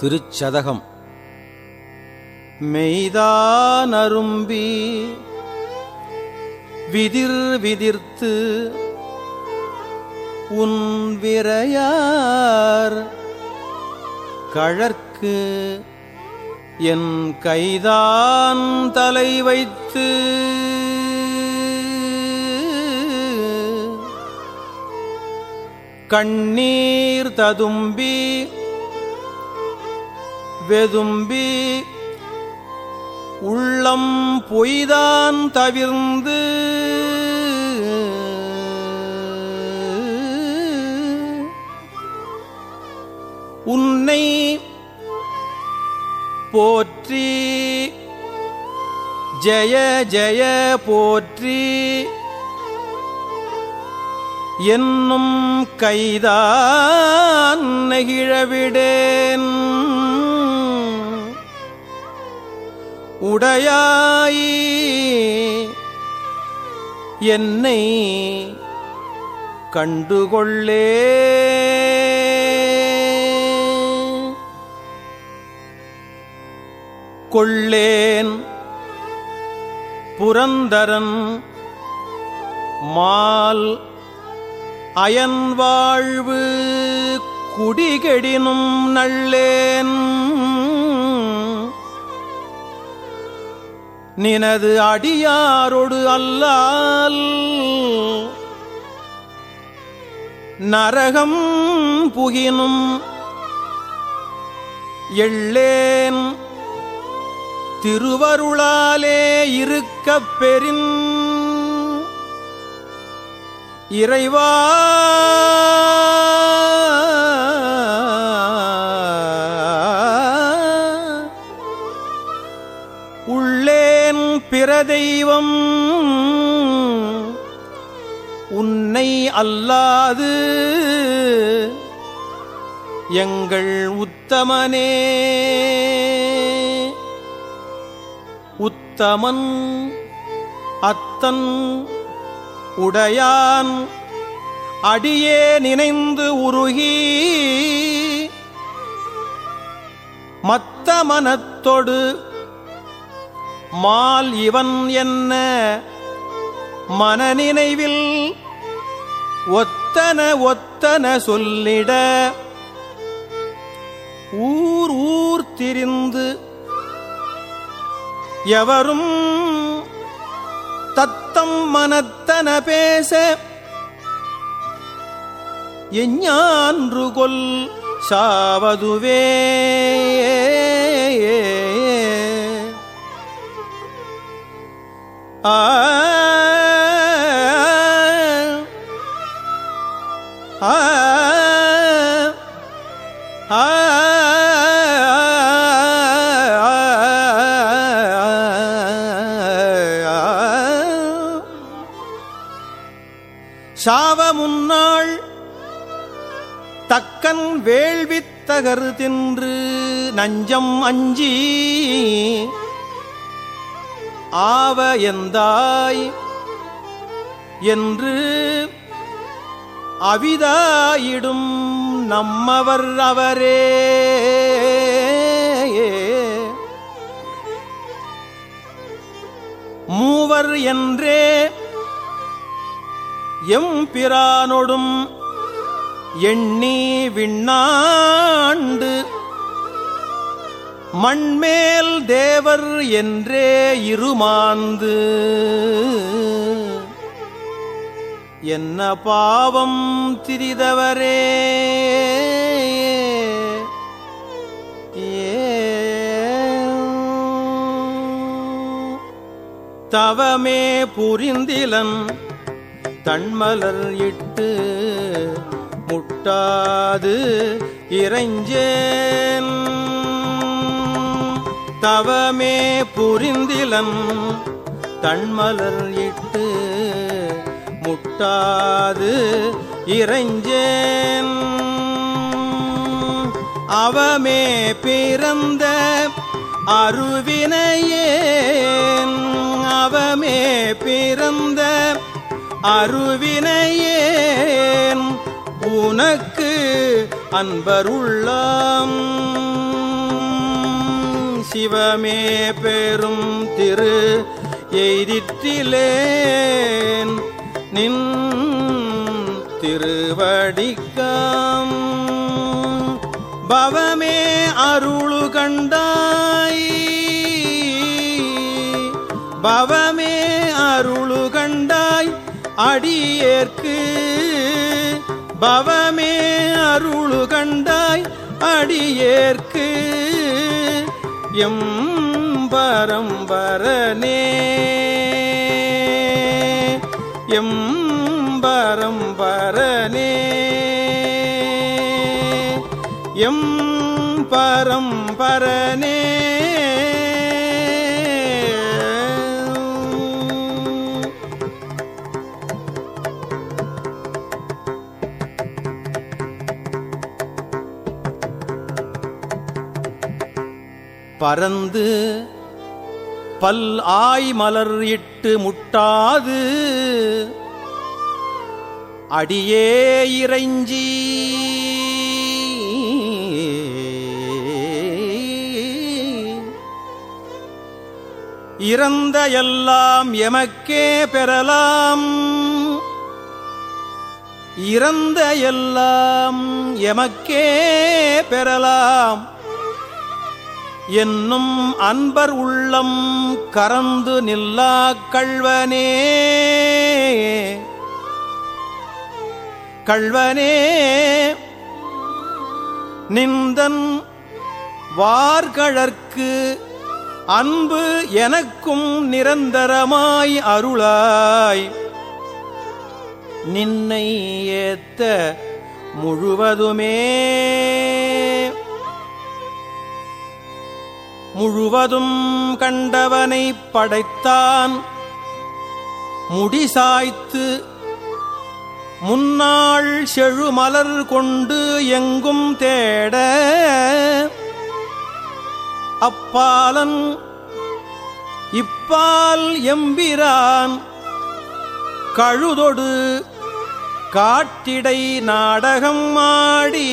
திருச்சதகம். மெய்தானரும்பி விதிர் விதிர்த்து உன் விரையார் கழற்கு என் கைதான் தலை வைத்து கண்ணீர் ததும்பி வெதும்பி உள்ளம் பொய்தான் தவிர்ந்து உன்னை போற்றி ஜெய ஜெய போற்றி என்னும் கைதான் நெகிழவிடேன். உடையாயி என்னை கண்டுகொள்ளே. கொள்ளேன் புரந்தரன் மால் அயன் வாழ்வு குடிகெடினும் நள்ளேன் நினது அடியாரொடு அல்லால் நரகம் புகினும் எள்ளேன் திருவருளாலே இருக்கப் பெறின் இறைவா உள்ளேன் பிற தெய்வம். உன்னை அல்லாது எங்கள் உத்தமனே. உத்தமன் அத்தன் உடையான் அடியே நினைந்து உருகி மத்த மனத்தொடு மால் இவன் என்ன? மனநினைவில் ஒத்தன ஒத்தன சொல்லிட ஊர் ஊர் திரிந்து எவரும் தத்தம் மனத்தன பேச எஞ்ஞான்று கொல் சாவதுவே. சாவ முன்னாள் தக்கன் வேள்வித்தகர் தின்று நஞ்சம் அஞ்சி ஆவ எந்தாய் என்று அவிதாயிடும் நம்மவர் அவரே. மூவர் என்றே எம்பிரானொடும் எண்ணி விண்ணாண்டு மண்மேல் தேவர் என்றே இருமாந்து. என்ன பாவம் திரிதவரே? தவமே புரிந்திலன் தன்மலர் இட்டு முட்டாது இறைஞ்சேன். தவமே புரிந்திலன் தன்மலர் இட்டு முட்டாது இறைஞ்சேன். அவமே பிறந்த அருவினையேன். அவமே பிறந்த அருவினையேன். உனக்கு அன்பருள்ளாம். சிவமே பெரும் திரு எய்திற்றிலேன் நின் திருவடிக்காம். பவமே அருளு கண்டாய். பவமே அருளு கண்டாய் அடியேற்கு. பவமே அருளு கண்டாய் அடியேற்கு. எம் பரம்பரனே எம் பரம்பரனே எம் பரம்பரனே பறந்து பல் ஆய் மலர் இட்டு முட்டாது. அடியே இறைஞ்சி. இறந்த எல்லாம் எமக்கே பெறலாம். இறந்த எல்லாம் எமக்கே பெறலாம். என்னும் அன்பர் உள்ளம் கறந்து நில்லா கள்வனே. கள்வனே நிந்தன் வார்கழற்கு அன்பு எனக்கும் நிரந்தரமாய் அருளாய். நின்னை ஏத்த முழுவதுமே. முழுவதும் கண்டவனை படைத்தான். முடிசாய்த்து முன்னாள் செழுமலர் கொண்டு எங்கும் தேட. அப்பாலன் இப்பால் எம்பிரான் கழுதொடு காட்டிடை நாடகம் ஆடி.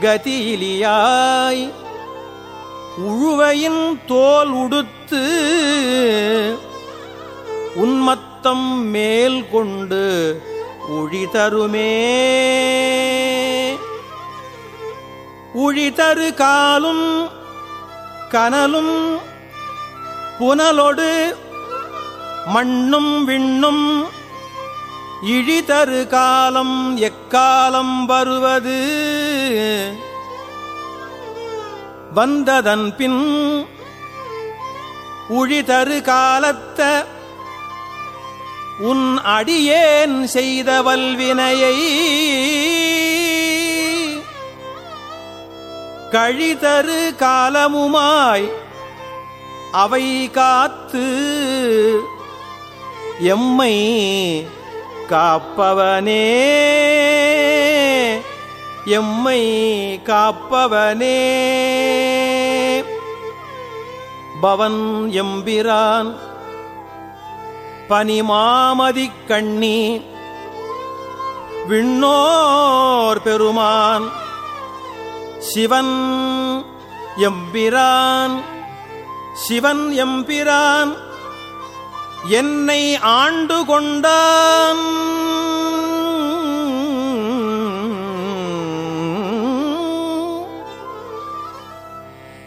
கதியிலியாய் உழுவையின் தோல் உடுத்து உன்மத்தம் மேல் கொண்டு ஒழிதருமே உழிதரு காலும் கனலும் புனலொடு மண்ணும் விண்ணும் இழிதரு காலம் எக்காலம் வருவது? வந்ததன் பின் உழிதரு காலத்த உன் அடியேன் செய்த வல்வினையை கழிதரு காலமுமாய் அவை காத்து எம்மை காப்பவனே. எம்மை காப்பவனே. பவன் எம்பிரான் பனிமாமதி கண்ணி விண்ணோர் பெருமான் சிவன் எம்பிரான் சிவன் எம்பிரான் என்னை ஆண்டு கொண்டான்.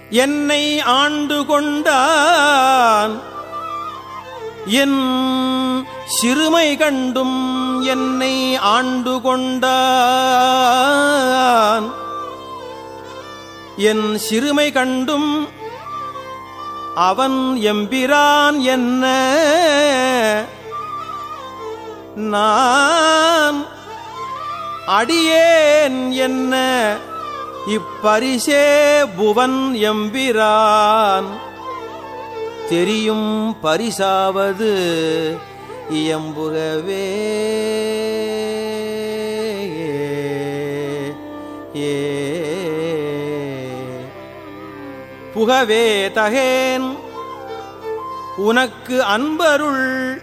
என்னை ஆண்டு கொண்டான். என் சிறுமை கண்டும் என்னை ஆண்டு கொண்டான். என் சிறுமை கண்டும் அவன் எம்பிரான் என்ன? நான் அடியேன் என்ன? இப்பரிசே புவன் எம்பிரான். தெரியும் பரிசாவது இயம்புகவே. ஏ புகவே தகேன். உனக்கு அன்பருள்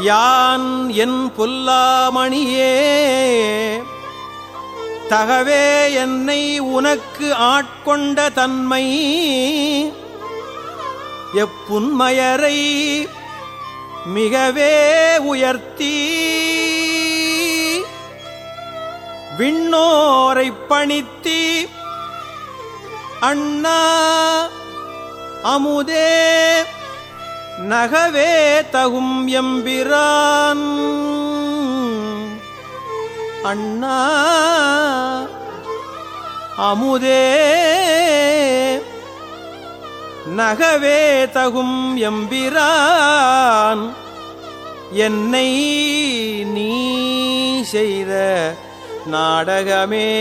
யான் என் பொல்லாமணியே. தகவே என்னை உனக்கு ஆட்கொண்ட தன்மை. எப்புன்மயரை மிகவே உயர்த்தி. விண்ணோரை பணித்தி அண்ணா அமுதே நகவே தகும் எம்பிரான். அண்ணா அமுதே நகவே தகும் எம்பிரான். என்னை நீ செய்த நாடகமே.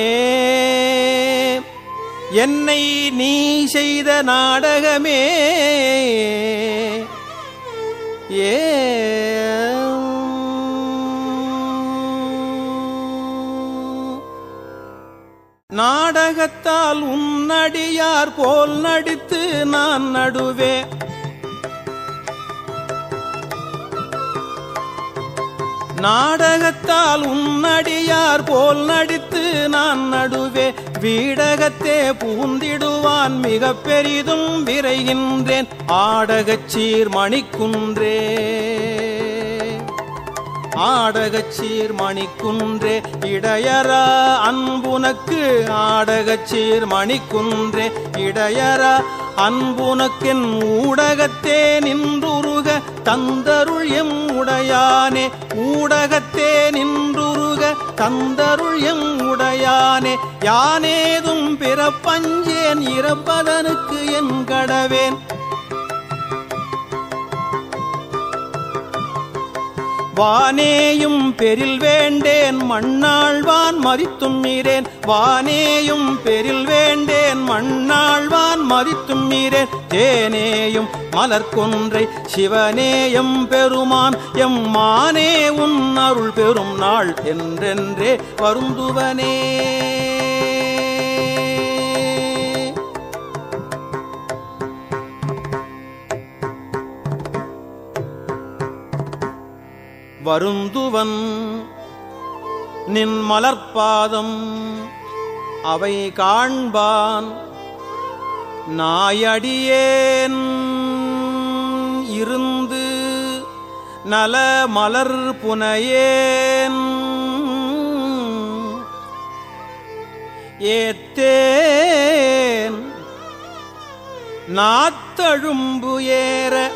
என்னை நீ செய்த நாடகமே. ஏ. நாடகத்தால் உன்னடியார் போல் நடித்து நான் நடுவே. நாடகத்தால் உன்னடியார் போல் நடித்து நான் நடுவே வீடகத்தே பூந்திடுவான் மிக பெரிதும் விரைகின்றேன். ஆடகச்சீர் மணிக்குன்றே ஆடகச்சீர் மணிக்குன்றே இடையரா அன்புனக்கு ஆடகச்சீர் மணிக்குன்றே இடையரா அன்புனக்கென் ஊடகத்தே நின்றுருக தந்தருள் எம் உடையானே ஊடகத்தே நின்றுருக தந்தருள் எம் உடையானே யானேதும் பிறப்பஞ்சேன் இறப்பதனுக்கு என் கடவேன். வானேயும் பெரில் வேண்டேன் மண்ணாழ்வான் மதித்தும்மீரேன் வானேயும் பெரில் வேண்டேன் மண்ணாழ்வான் மதித்தும்மீரேன் தேனேயும் மலர்கொன்றை சிவனேயம் பெருமான். எம் மானே உன் அருள் பெறும் நாள் என்றென்றே வருந்துவனே. வருந்துவன். நின் மலர்பாதம் அவை காண்பான். நாயடியேன். இருந்து நல மலர் புனையேன். ஏத்தேன். நாத்தழும்பு ஏற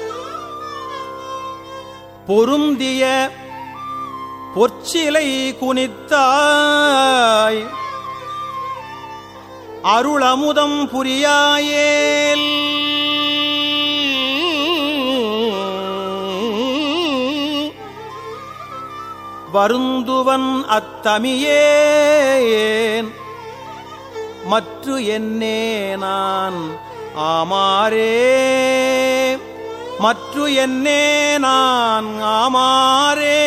பொருந்திய பொற்சிலை குனித்தாய். அருளமுதம் புரியாயேல். வருந்துவன் அத்தமியேன். மற்று என்னே நான் ஆமாரே மற்று என்னே நான் ஆமாரே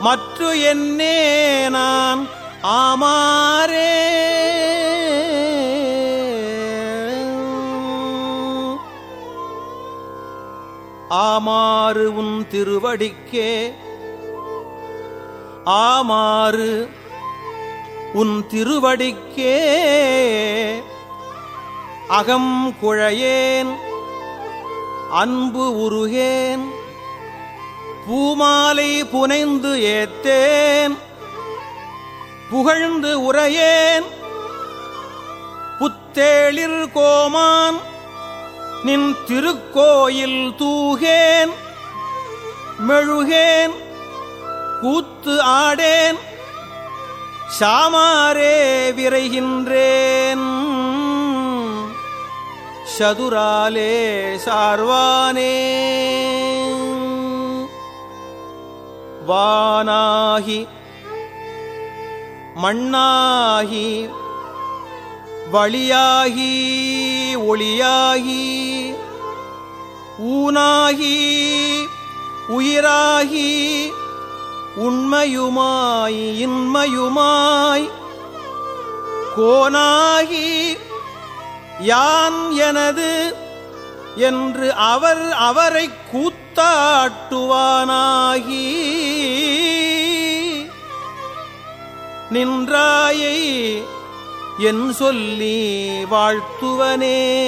மற்று என்னே நான் ஆமாரே ஆமாறு உன் திருவடிக்கே. ஆமாறு உன் திருவடிக்கே. அகம் குழையேன். அன்பு உருகேன். பூமாலை புனைந்து ஏத்தேன். புகழ்ந்து உரையேன் புத்தேளிர் கோமான் நின் திருக்கோயில் தூகேன். மெழுகேன் கூத்து ஆடேன். சாமாரே விரைகின்றேன். சதுராலே சார்வானே. வானாகி மண்ணாகி வழியாகி ஒளியாகி ஊனாகி உயிராகி உண்மையுமாய் இன்மையுமாய் கோனாகி யான் எனது என்று அவர் அவரை கூத்தாட்டுவானாகி. நின்றாயை என் சொல்லி வாழ்த்துவனே.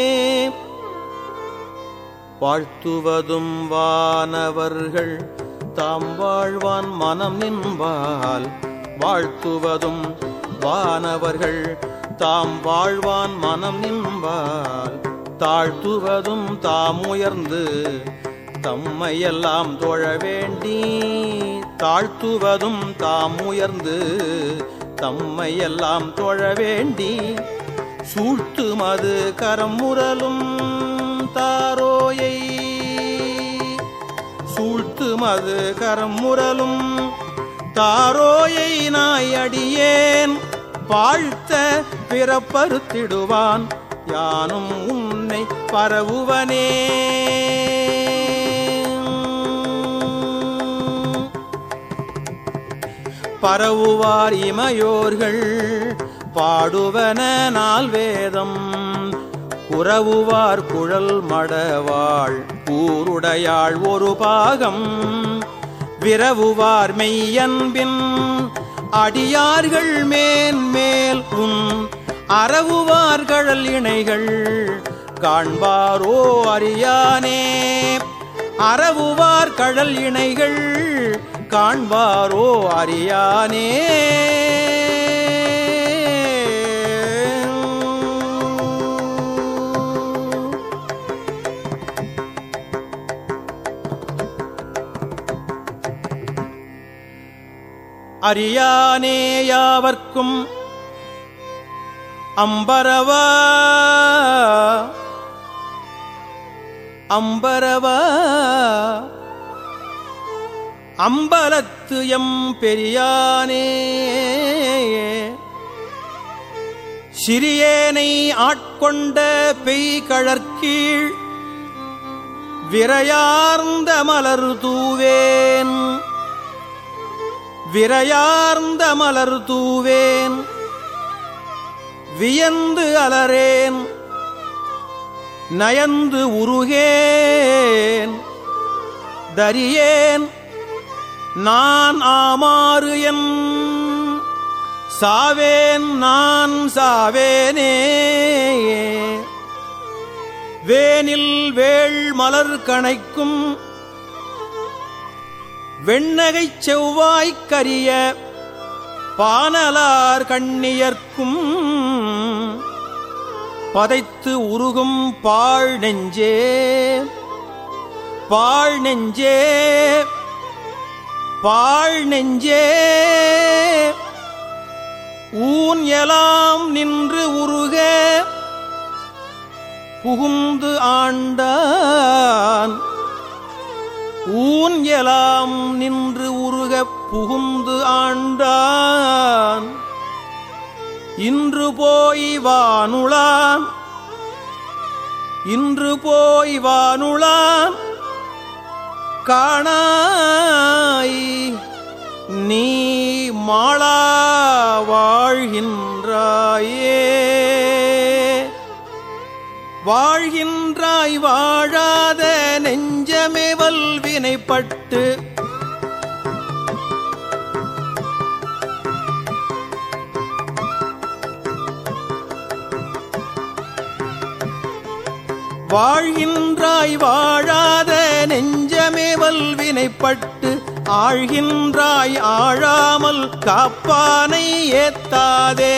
வாழ்த்துவதும் வானவர்கள் தாம் வாழ்வான் மனம் நின்பால். வாழ்த்துவதும் வானவர்கள் தாம் வாழ்வான் மனம் நின்பால் தாழ்த்துவதும் தாம் உயர்ந்து தம்மையெல்லாம் தோழ வேண்டி தாழ்த்துவதும் தாம் உயர்ந்து தம்மையெல்லாம் தோழ வேண்டி சூழ்த்து மது கரம் முரலும் தாரோயை. சூழ்த்து மது கரம் முரலும் தாரோயை நாய் அடியேன் வாழ்த்த பிறப்பறுத்திடுவான். யானும் உன்னை பரவுவனே. பரவுவார் இமையோர்கள் பாடுவன நாள் வேதம் குறவுவார் குழல் மடவாள் ஊருடையாள் ஒரு பாகம். விரவுவார் மெய்யன்பின் அடியார்கள் மேன்மேல் உன் அறவுவார்கழல் இணைகள் காண்பாரோ அறியானே. அறவுவார் கழல் இணைகள் காண்பாரோ அறியானே. அறியானே யாவர்க்கும் அம்பரவா அம்பரவா. அம்பலத்து எம் பெரியானே சிறியேனை ஆட்கொண்ட பெய்கழற்கீழ் விரையார்ந்த மலர் தூவேன் விரையார்ந்த மலர் தூவேன். வியந்து அலரேன் நயந்து உருகேன். தரியேன் நான் ஆமாறு என் சாவேன் நான் சாவேனே. வேனில் வேள் மலர் கணைக்கும் வெண்ணகைச் செவ்வாய்க்கரிய பானலார் கண்ணியர்க்கும் பதைத்து உருகும் பாழ் நெஞ்சே பாழ் நெஞ்சே பாழ் நெஞ்சே. ஊன் எலாம் நின்று உருக புகுந்து ஆண்டான் ஊன் எலாம் நின்று உருக புகுந்து ஆண்டான். இன்று போய் வானுளான் இன்று போய் வானுளான் காணாய் நீ மாளா வாழ்கின்றாயே. வாழ்கின்றாய் வாழாத நெஞ்சமே வல்வினைப்பட்டு வாழ்கின்றாய் வாழாத நெஞ்சமே வல்வினைப்பட்டு ஆழ்கின்றாய் ஆழாமல் காப்பானை ஏத்தாதே.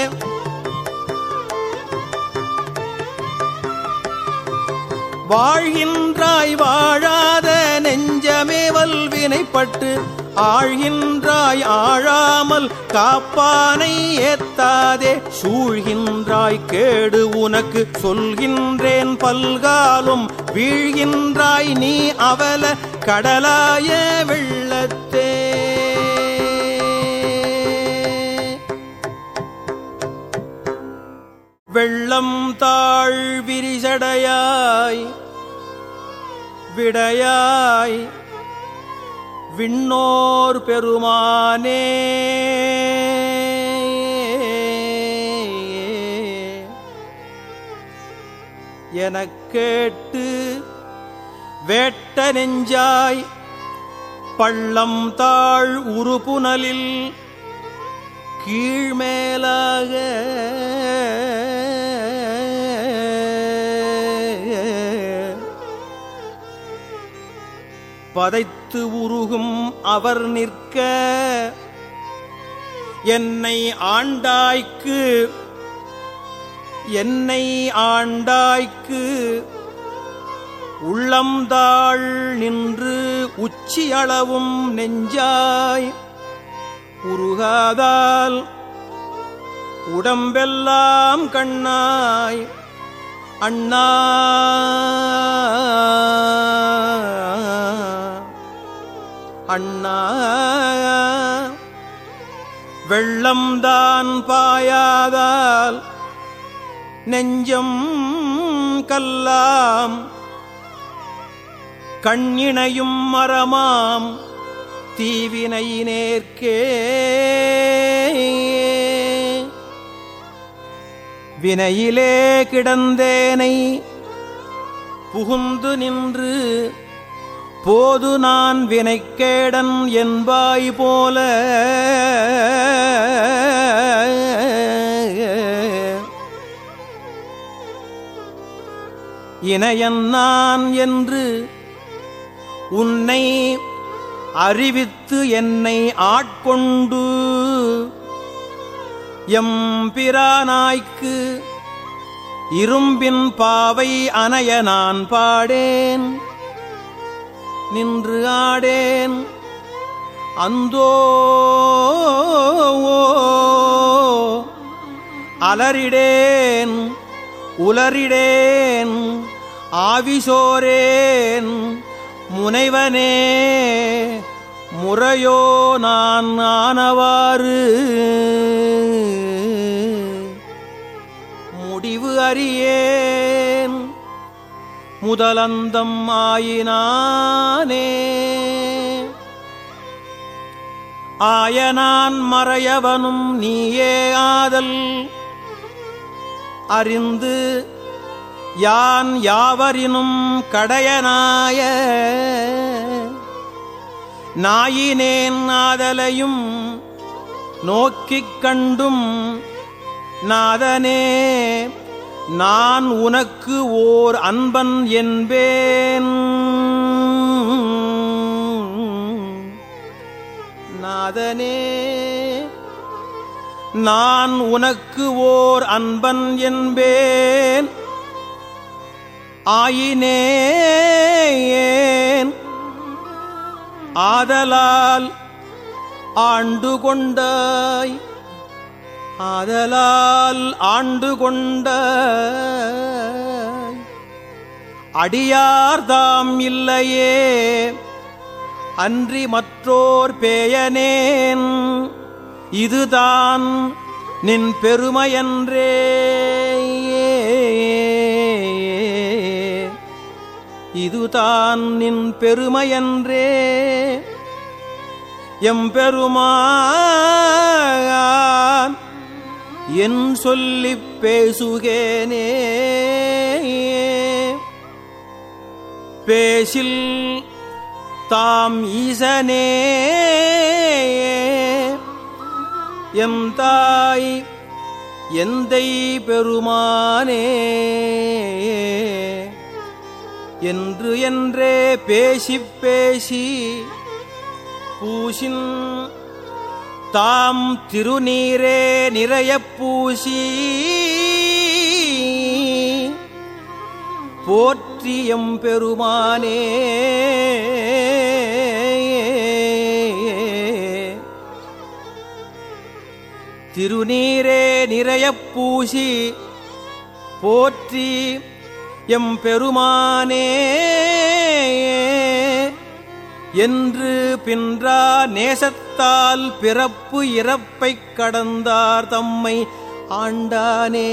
வாழ்கின்றாய் வாழாத நெஞ்சமே வல்வினைப்பட்டு ஆழ்கின்றாய் ஆழாமல் காப்பானை ஏத்தாதே சூழ்கின்றாய் கேடு உனக்கு சொல்கின்றேன் பல்காலும் வீழ்கின்றாய் நீ அவல கடலாய வெள்ளத்தே. வெள்ளம் தாழ் விரிசடையாய் விடையாய் விண்ணோர் பெருமானே. எனக் கேட்டு வேட்ட நெஞ்சாய் பள்ளம் தாழ் உருபுனலில் கீழ்மேலாக. பதைத்து உருகும் அவர் நிற்க. என்னை ஆண்டாய்க்கு. என்னை ஆண்டாய்க்கு. உள்ளம்தாள் நின்று உச்சியளவும் நெஞ்சாய். உருகாதால் உடம்பெல்லாம் கண்ணாய் அண்ணா. அண்ணா. வெள்ளம்தான் பாயாதால் நெஞ்சம் கல்லாம் கண்ணிணையும் மரமாம் தீவினை நேர்க்கே வினையிலே கிடந்தேனை புகுந்து நின்று போது நான் வினைக்கேடன் என்பாய் போல. இணையன் நான் என்று உன்னை அறிவித்து என்னை ஆட்கொண்டு எம்பிரானாய்க்கு இரும்பின் பாவை அணைய நான் பாடேன். நின்று ஆடேன். அந்தோ அலறிடேன். உலரிடேன் ஆவிசோரேன். முனைவனே முறையோ நான் ஆனவாறு. முடிவு அறியேன் முதலந்தம் ஆயினானே. ஆயனான் மறையவனும் நீயே ஆதல் அறிந்து யான் யாவரினும் கடையனாய நாயினேன் ஆதலையும் நோக்கிக் கண்டும் நாதனே நான் உனக்கு ஓர் அன்பன் என்பேன். நாதனே நான் உனக்கு ஓர் அன்பன் என்பேன். ஆயினேன் ஆதலால் ஆண்டு கொண்டாய். ஆதலால் ஆண்டு கொண்ட அடியார்தாம் இல்லையே. அன்றி மற்றோர் பேயனேன். இதுதான் நின் பெருமையன்றே இதுதான் நின் பெருமையன்றே. எம்பெருமான் என் சொல்லிப் பேசுகேனே. பேசில் தாம் ஈசனே. எம் தாய் எந்தை பெருமானே. என்று என்றே பேசிப் பேசி பூசின் தாம் திருநீரே நிறைய பூசி போற்றியம் பெருமானே. திருநீரே நிறைய பூசி போற்றி எம் பெருமானே என்று பின்றா நேசத்தால் பிறப்பு இறப்பைக் கடந்தார் தம்மை ஆண்டானே.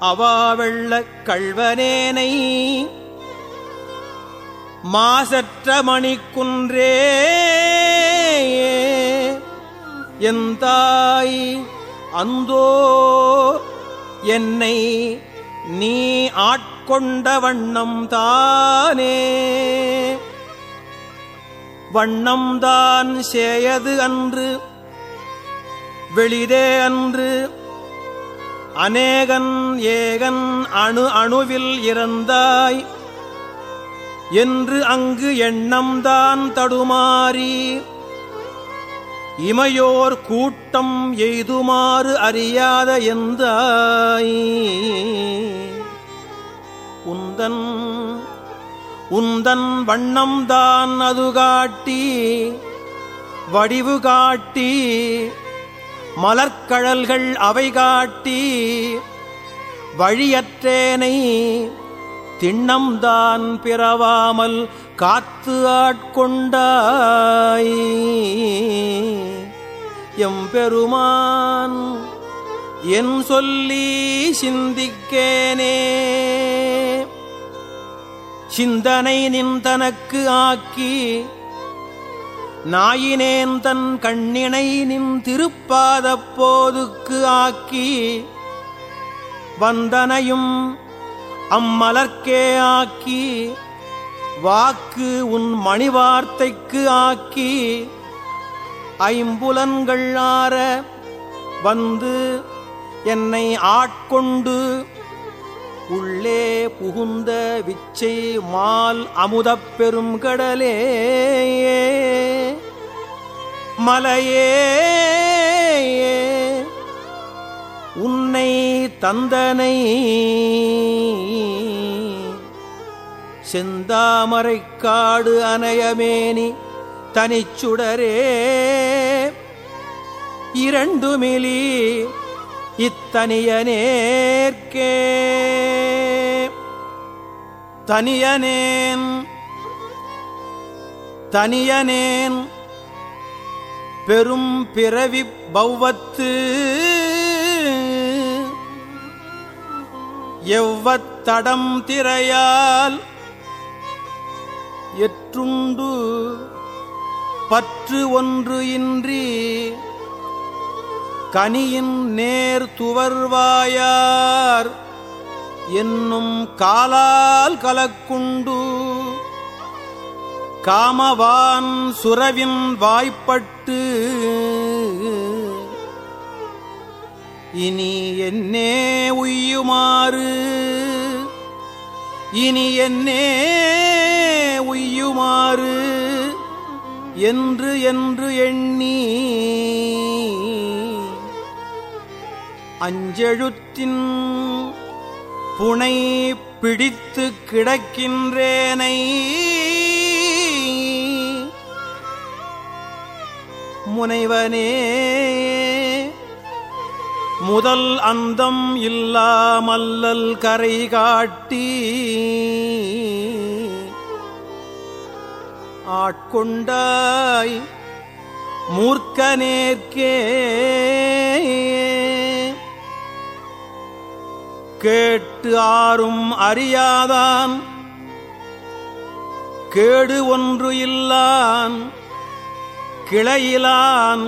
அவாவெள்ள கள்வனேனை மாசற்ற மணிக்குன்றே என் தாய் அந்தோ என்னை நீ ஆட்கொண்ட வண்ணம் தானே. வண்ணம்தான் சேயது அன்று வெளிதே அன்று. அநேகன் ஏகன் அணு அணுவில் இறந்தாய் என்று அங்கு எண்ணம்தான் தடுமாறி. இமையோர் கூட்டம் எய்துமாறு அறியாத எந்தாய்? உந்தன் உந்தன் வண்ணம்தான் அது காட்டி வடிவு காட்டி மலர்க்கழல்கள் அவை காட்டி வழியற்றேனை திண்ணம்தான் பிறவாமல் காத்து ஆட்கொண்டாய். எம்பெருமான் என் சொல்லி சிந்திக்கேனே. சிந்தனை நின் தனக்கு ஆக்கி நாயினேன் தன் கண்ணினை நின் திருப்பாதப் போதுக்கு ஆக்கி வந்தனையும் அம்மலர்க்கே ஆக்கி வாக்கு உன் மணிவார்த்தைக்கு ஆக்கி ஐம்புலன்கள் ஆற வந்து என்னை ஆட்கொண்டு உள்ளே புகுந்த விச்சை மால் அமுதப் பெரும் கடலே. மலையே உன்னை தந்தனை. செந்தாமரைக்காடு அனையமேனி தனிச்சுடரே. இரண்டுமிலி இத்தனியனேற்கே தனியனேன். தனியனேன். பெரும் பிறவி பௌவத்து எவ்வத்தடம் திரையால் எற்றுண்டு பற்று ஒன்று இன்றி கனியின் நேர் துவர்வாயார் என்னும் காலால் கலக்குண்டு காமவான் சுரவின் வாய்ப்பட்டு இனி என்னே உய்யுமாறு. இனி என்னே உய்யுமாறு. என்று என்று எண்ணி. அஞ்செழுத்தின் புனை பிடித்து கிடக்கின்றேனை. முனைவனே முதல் அந்தம் இல்லாமல்லல் கரை காட்டி ஆட்கொண்டாய் மூர்க்க நேர்க்கே கேட்டு ஆறும் அறியாதான் கேடு ஒன்று இல்லான் கிளையிலான்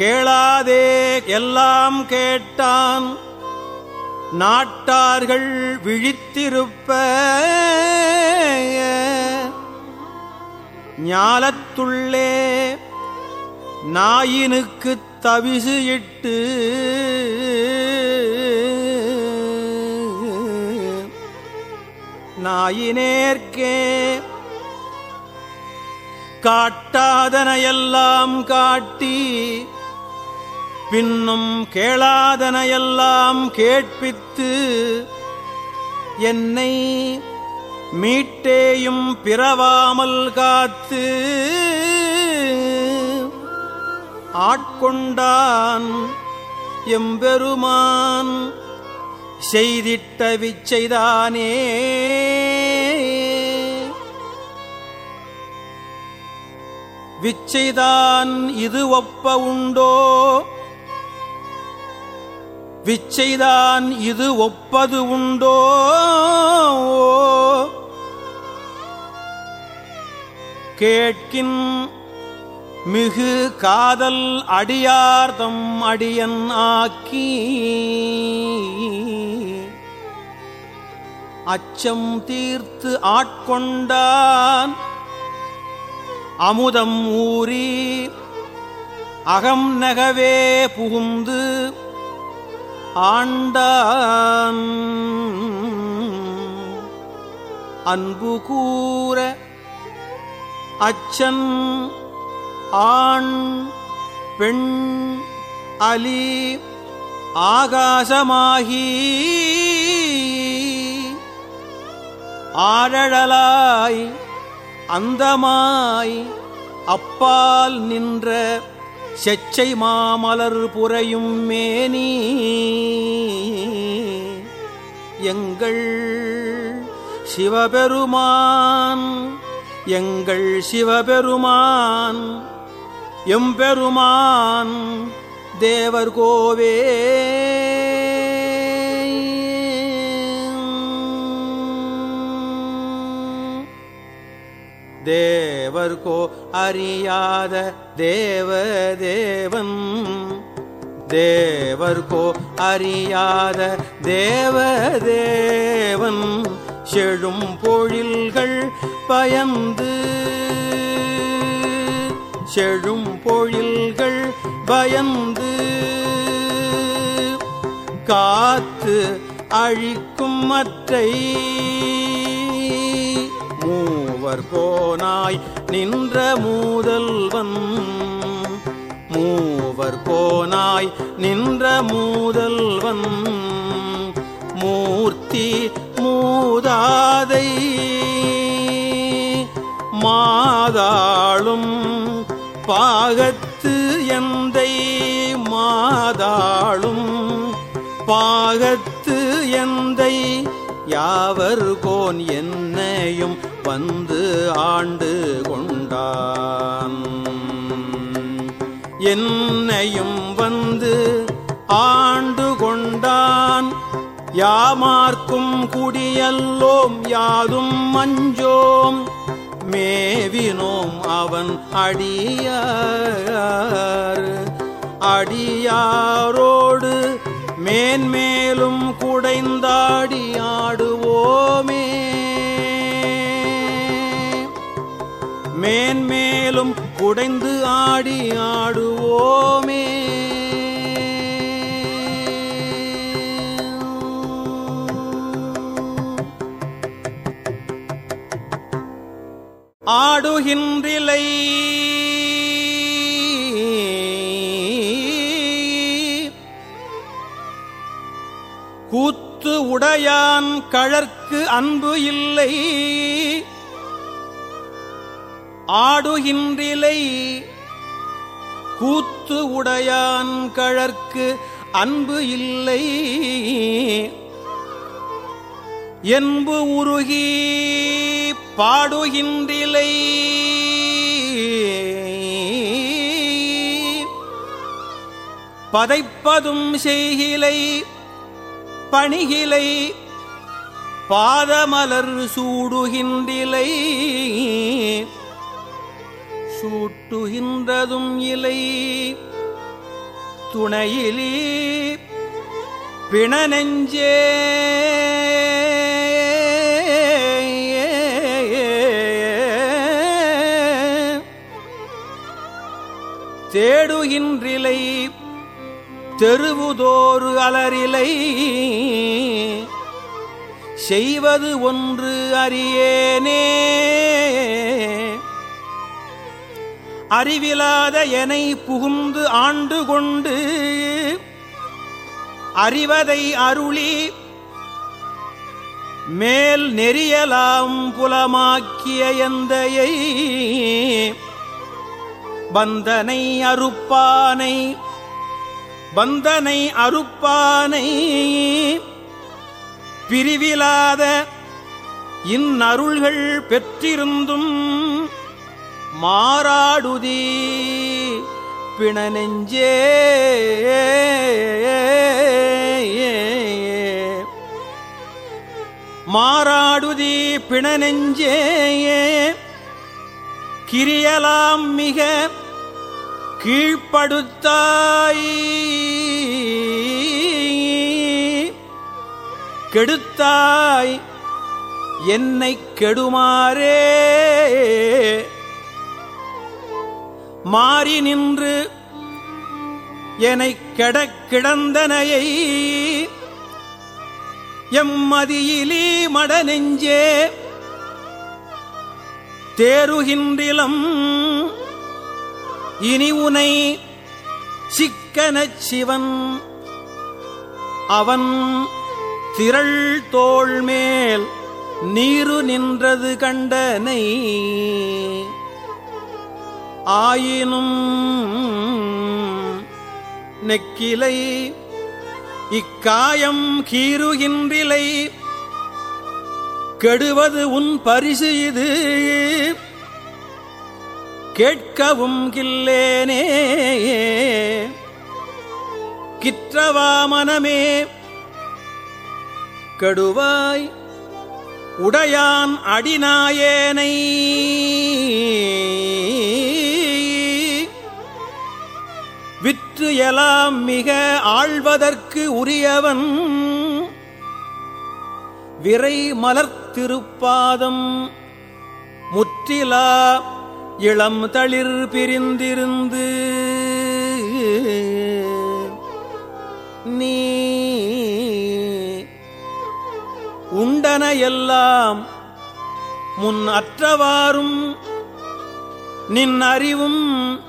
கேளாதே எல்லாம் கேட்டான். நாட்டார்கள் விழித்திருப்ப ஞாலத்துள்ளே நாயினுக்கு தவிசு இட்டு நாயினேற்கே காட்டாதனையெல்லாம் காட்டி பின்னும் கேளாதனையெல்லாம் கேட்பித்து என்னை மீட்டேயும் பிறவாமல் காத்து ஆட்கொண்டான் எம்பெருமான். செய்திட்ட விச்சைதானே விச்சைதான் இது ஒப்ப உண்டோ? விச்சைதான் இது ஒப்பது உண்டோ? கேட்கின் மிகு காதல் அடியார்தம் அடியன் ஆக்கி அச்சம் தீர்த்து ஆட்கொண்டான். அமுதம் ஊறி அகம் நகவே புகுந்து ஆண்டான். அன்பு கூற அச்சன் ஆண் பெண் அலி ஆகாசமாகி ஆழலாய் அந்தமாய் அப்பால் நின்ற செச்சை மாமலர் புறையும் மேனி. எங்கள் சிவபெருமான் எங்கள் சிவபெருமான் எம்பெருமான் தேவர் கோவே. தேவர்கோ அறியாத தேவதேவன். தேவர்கோ அறியாத தேவதேவன். செழும் பொழில்கள் பயந்து செழும் பொழில்கள் பயந்து காத்து அழிக்கும் மற்றை அவர் போனாய் நின்ற மூதல்வன். மூவர் போனாய் நின்ற மூதல்வன். மூர்த்தி மூதாதை. மாதாளும் பாகத்து எந்தை. மாதாளும் பாகத்து எந்தை. யாவர் கோன் என்னையும் வந்து ஆண்டு கொண்டான். என்னையும் வந்து ஆண்டு கொண்டான். யாமார்க்கும் குடியல்லோம் யாதும் மஞ்சோம். மேவினோம் அவன் அடியார். அடியாரோடு மேன்மேலும் குடைந்தாடி ஆடுவோமே. மேன்மேலும் குடைந்து ஆடி ஆடுவோமே. ஆடுகின்றிலை. கூத்து உடையான் கழற்கு அன்பு இல்லை. ஆடுகின்றிலை. கூத்து உடையான் கழற்கு அன்பு இல்லை. என்பு உருகி பாடுகின்றிலை. பதைப்பதும் செய்கிலை. பணிகிலை. பாதமலர் சூடுகின்றிலை. சூட்டுகின்றதும் இலை. துணையிலி பிணநெஞ்சே. தேடுகின்றிலை தெருவுதோறு அலரிலை. செய்வது ஒன்று அறியேனே. அறிவிலாத எனை புகுந்து ஆண்டு கொண்டு அறிவதை அருளி மேல் நெறியலாம் புலமாக்கிய எந்தையை பந்தனை அறுப்பானை பந்தனை அறுப்பானை பிரிவிலாத இந்நருள்கள் பெற்றிருந்தும் மாறாடுதி. பிணநெஞ்சே. மாறாடுதி பிணநெஞ்சே. கிரியலாம் மிக கீழ்ப்படுத்தாய். கெடுத்தாய். என்னை கெடுமாறே. மாறி நின்று எனக் கெடக்கிடந்தனையை கிடந்தனையை எம்மதியிலி மட நெஞ்சே தேருகின்றிலம் இனி உனை சிக்கனச் சிவன் அவன் திரள் தோள்மேல் நீரு நின்றது கண்டனை ஆயினும் நெக்கிலை இக்காயம் கீருகின்றிலை கெடுவது உன் பரிசு இது. கேட்கவும் கில்லேனே. கிற்றவா மனமே. கெடுவாய் உடையான் அடிநாயேனை. ஏற்று எலாம் மிக ஆழ்வதற்கு உரியவன். விரை மலர்த்திருப்பாதம் முற்றிலா இளம் தளிர் பிரிந்திருந்து. நீ உண்டன எல்லாம் முன் அற்றவாறும். நின் அறிவும்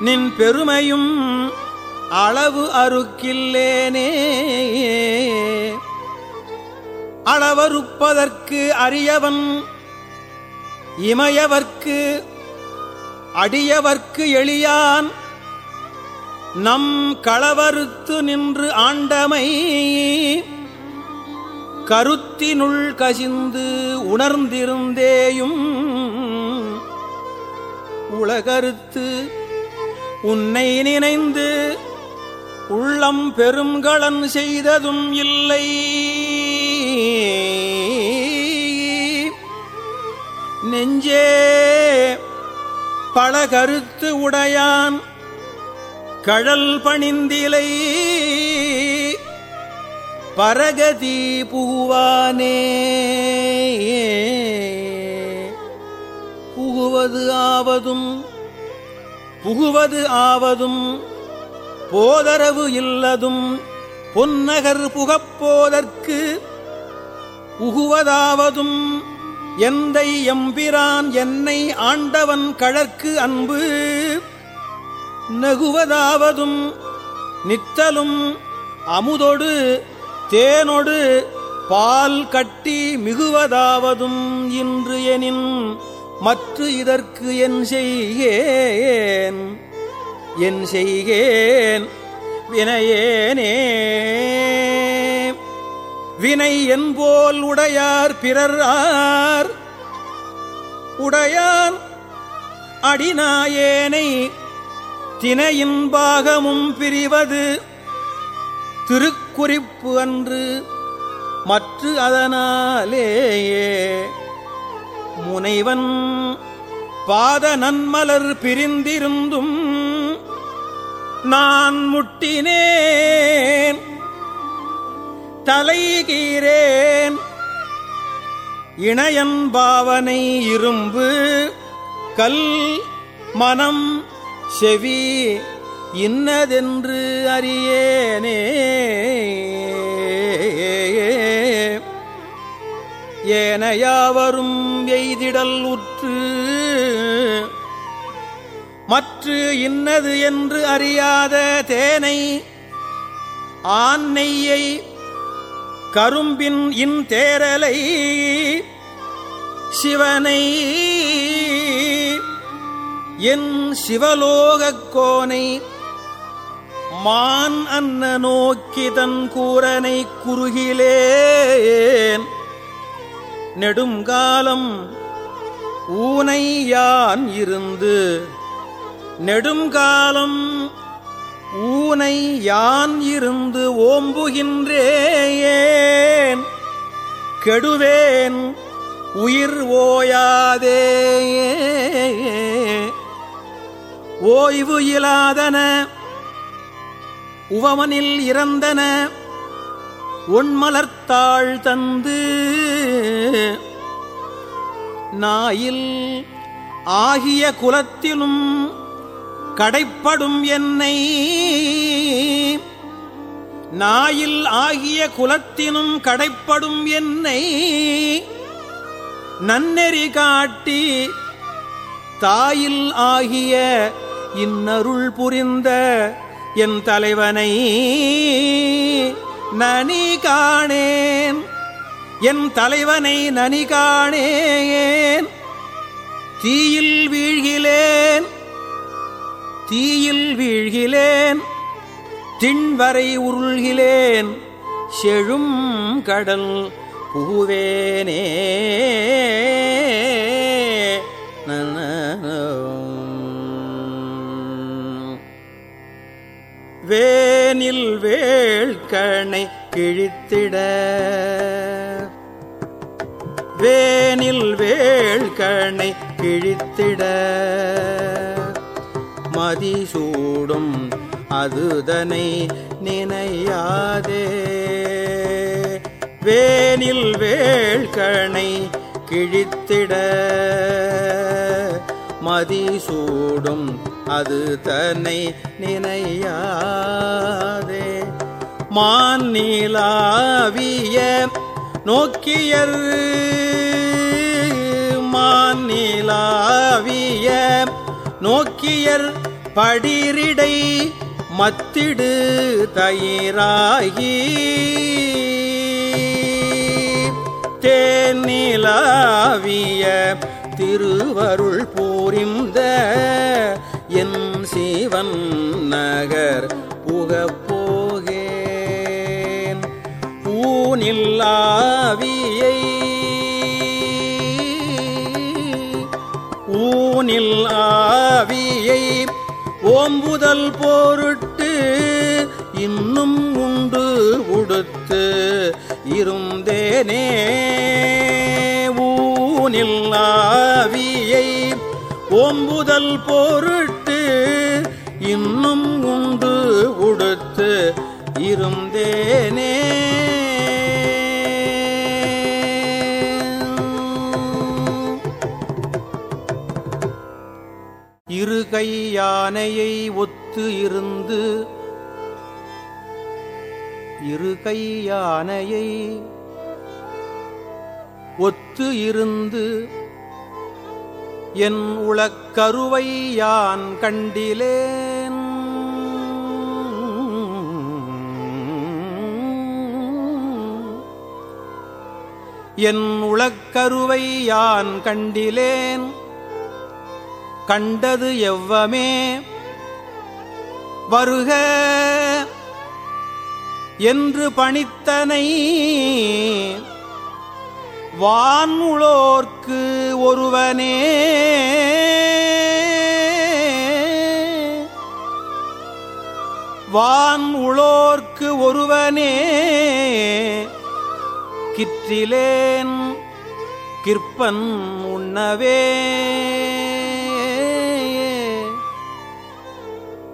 நின் பெருமையும் அளவு அறுக்கில்லேனே. அளவறுப்பதற்கு அரியவன் இமயவர்க்கு அடியவர்க்கு எளியான். நம் களவறுத்து நின்று ஆண்டமை கருத்தினுள் கசிந்து உணர்ந்திருந்தேயும். உலகருத்து உன்னை நினைந்து உள்ளம் பெருங்களன் செய்ததும் இல்லை. நெஞ்சே பல கருத்து உடையான் கழல் பணிந்திலை. பரகதி புகுவானே. புகுவது ஆவதும் புகுவது ஆவதும் போதரவு இல்லதும் பொன்னகர் புகப்போதற்கு உகுவதாவதும் எந்தை எம்பிரான் என்னை ஆண்டவன் கழற்கு அன்பு நகுவதாவதும் நித்தலும் அமுதொடு தேனொடு பால் கட்டி மிகுவதாவதும் இன்று எனின் மற்ற இதற்கு என் செய்கேன் என் செய்கேன் வினையேனே. வினை என்போல் உடையார் பிறர் ஆர் உடையான் அடிநாயேனை தினையின் பாகமும் பிரிவது திருக்குறிப்பு அன்று மற்ற அதனாலேயே. முனைவன் பாத நன்மலர் பிரிந்திருந்தும் நான் முட்டினேன் தலைகீரேன் இணையன் பாவனை இரும்பு கல் மனம் செவி இன்னதென்று அறியேனே. ஏனையாவரும் எய்திடல் உற்று மற்று இன்னது என்று அறியாத தேனை ஆன்னையை கரும்பின் இன் தேரலை சிவனை என் சிவலோகக் கோனை மான் அன்ன நோக்கி தன் கூரனை குறுகிலேன் நெடுங்காலம் ஊனை யான் இருந்து. நெடுங்காலம் ஊனை யான் இருந்து ஓம்புகின்றேன். கெடுவேன் உயிர் ஓயாதே. ஓய்வு இலாதன உவமனில் இறந்தன ஒன்மலர்த்தாள் தந்து நாயில் ஆகிய குலத்திலும் கடைப்படும் என்னை. நாயில் ஆகிய குலத்தினும் கடைப்படும் என்னை. நன்னெறி காட்டி தாயில் ஆகிய இன்னருள் புரிந்த என் தலைவனை. நனி காணேன். என் தலைவனை நனி காணேன். தீயில் வீழ்கிலேன் தீயில் வீழ்கிலேன் திண்வரை உருள்கிலேன் செழும் கடல் புகுவேனே. வேனில் வேள்கணை கிழித்திட. வேனில் வேள்கணை கிழித்திட. மதிசூடும் அதுதனை நினையாதே. வேனில் வேள்கணை கிழித்திட. மதிசூடும் அது தன்னை நினையாதே. மான் நீலாவிய நோக்கியர் மான் நீலாவிய நோக்கியர் படிரிடை மத்திடு தயிராகி. தேனிலாவிய திருவருள் பூரிந்த என் சிவன் நகர் புகப்போகேன் ஊனில்லாவியை ஊனில் ஆவியை ஓம்புதல் போருட்டு இன்னும் உண்டு உடுத்து இருந்தேனே. ஊனில் ஆவியை ஓம்புதல் போருட்டு இன்னும் உண்டு உடுத்து இருந்தேனே. இரு கை யானையை ஒத்து இருந்து இரு கை யானையை ஒத்து இருந்து என் உளக்கருவை யான் கண்டிலே. என் உளக்கருவை யான் கண்டிலேன்? கண்டது எவ்வமே? வருக! என்று பணித்தனை வான்முளோர்க்கு ஒருவனே. வான் உளோர்க்கு ஒருவனே. கிற்றிலேன் கிற்பன் உண்ணவே.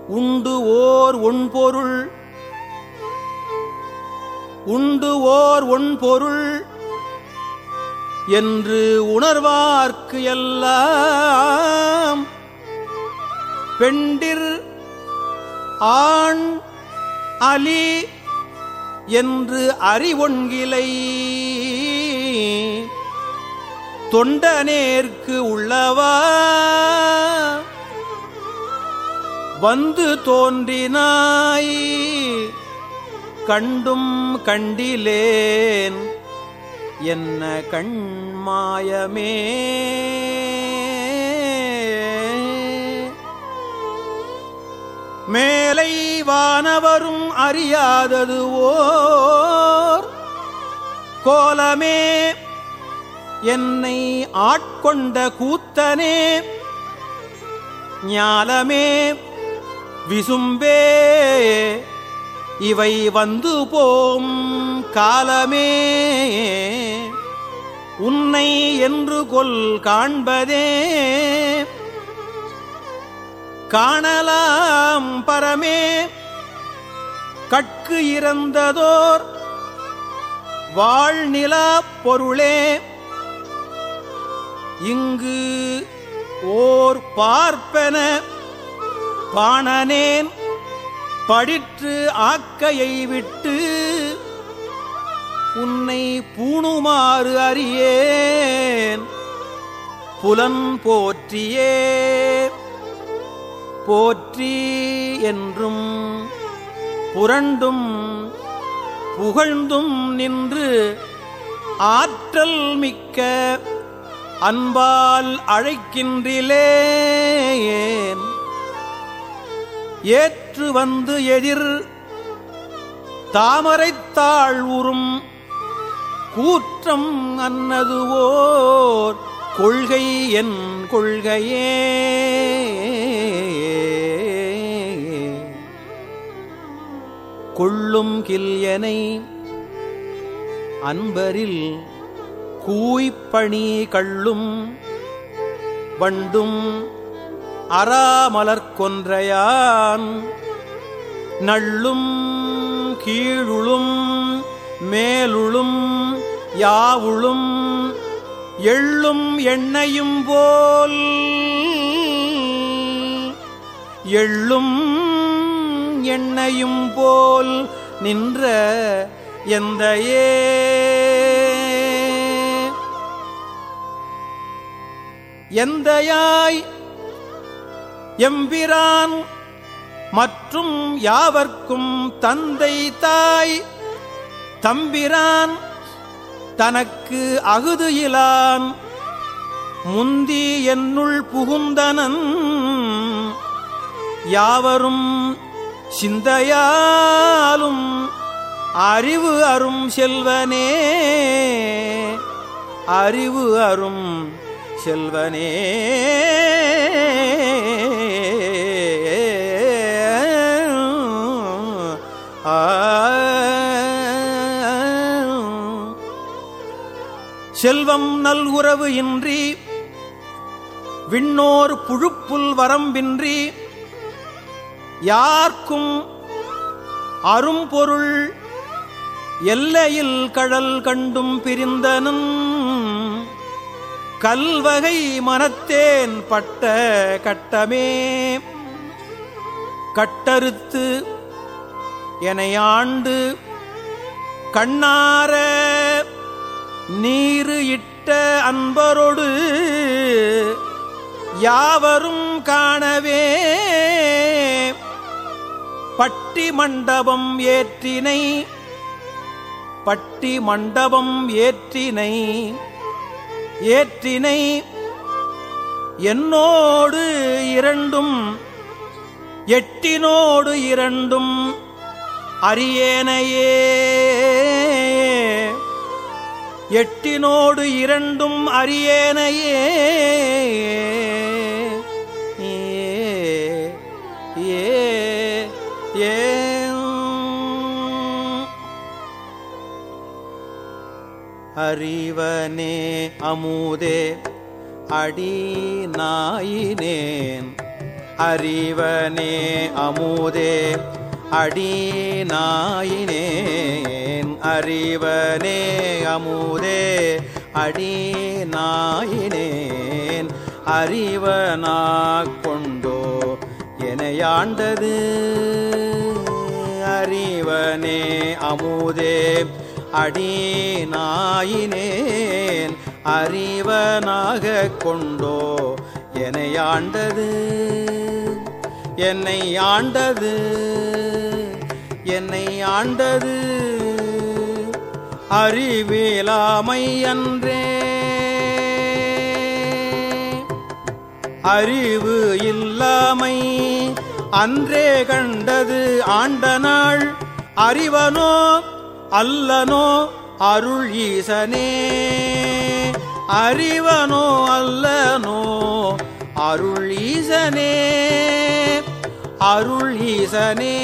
உண்டு ஓர் ஒன்பொருள். உண்டு ஓர் ஒன்பொருள் என்று உணர்வார்க்கு எல்லாம். பெண்டிர் ஆண் அலி என்று அறிவொன்கிலை. தொண்டனேற்கு உள்ளவா? வந்து தோன்றினாய். கண்டும் கண்டிலேன். என்ன கண்மாயமே? மேலை வானவரும் அறியாதது ஓர் கோலமே. என்னை ஆட்கொண்ட கூத்தனே. ஞாலமே விசும்பே. இவை வந்து போம் காலமே. உன்னை என்று கொல் காண்பதே. காணலாம் பரமே. கட்கு இறந்ததோர் வாழ்நிலா பொருளே. இங்கு ஓர் பார்ப்பன பாணனேன் படிற்று ஆக்கையை விட்டு உன்னை பூணுமாறு அறியேன். புலன் போற்றியே. போற்றி என்றும் புரண்டும் புகழ்ந்தும் நின்று ஆற்றல் மிக்க அன்பால் அழைக்கின்றிலேன் ஏற்று வந்து எதிர் தாமரைத்தாழ்வுறும் கூற்றம் அன்னதுவோர். கொள்கை என் கொள்கையே. கொள்ளும் கில்யனை அன்பரில் கூய்ப்பணி கள்ளும் வண்டும் அறாமலர்கொன்றையான் நள்ளும் கீழுளும் மேலுளும் யாவுளும் எள்ளும் எண்ணையும் போல் எள்ளும் எண்ணையும் போல் நின்ற எந்தையே. எந்தையாய் எம்பிரான் மற்றும் யாவர்க்கும் தந்தை தாய் தம்பிரான் தனக்கு அகுது இலான் முந்தி என்னுள் புகுந்தனன் யாவரும் சிந்தையாலும் அறிவு அரும் செல்வனே அறிவு அரும் செல்வனே. ஆ செல்வம் நல்குறவு இன்றி விண்ணோர் புழுப்புல் வரம்பின்றி யார்க்கும் அரும்பொருள் எல்லையில் கடல் கண்டும் பிரிந்தனும் கல்வகை மனத்தேன் பட்ட கட்டமே கட்டறுத்து எனையாண்டு கண்ணார நீரு இட்ட அன்பரோடு யாவரும் காணவே. பட்டி மண்டபம் ஏற்றினை பட்டி மண்டபம் ஏற்றினை ஏற்றினை. என்னோடு இரண்டும் எட்டினோடு இரண்டும் அரியனையே எட்டினோடு இரண்டும் அரியேனையே ஏ. அறிவனே அமுதே அடி நாயினேன். அறிவனே அமுதே அடிநாயினேன் அறிவனே அமுதே. அடிநாயினேன் அறிவனாக் கொண்டோ எனையாண்டது அறிவனே அமுதே. அடிநாயினேன் அறிவனாக கொண்டோ எனையாண்டது ஆண்டது என்னை ஆண்டது என்னை ஆண்டது. அறிவேலாமை அன்றே. அறிவு இல்லாமை அன்றே கண்டது ஆண்ட நாள் அறிவனோ அல்லனோ அருள் ஈசனே. அறிவனோ அல்லனோ அருள் ஈசனே. அருள் ஈசனே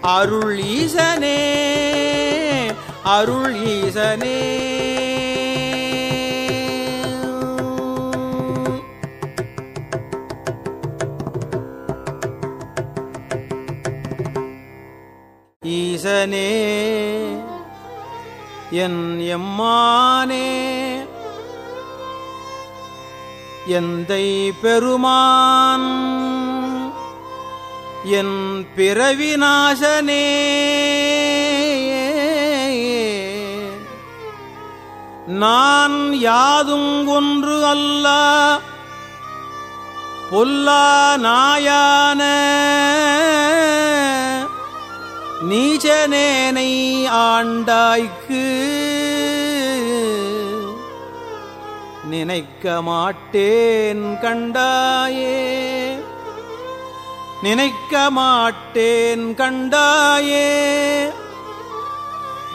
அருள் ஈசனே அருள் ஈசனே. ஈசனே என் எம்மானே எந்தை பெருமான் என் பிறவி நாசனே. நான் யாதும் ஒன்று அல்ல பொல்லா நாயான நீச்சனேனை ஆண்டாய்க்கு. நினைக்க மாட்டேன் கண்டாயே. நினைக்க மாட்டேன் கண்டாயே.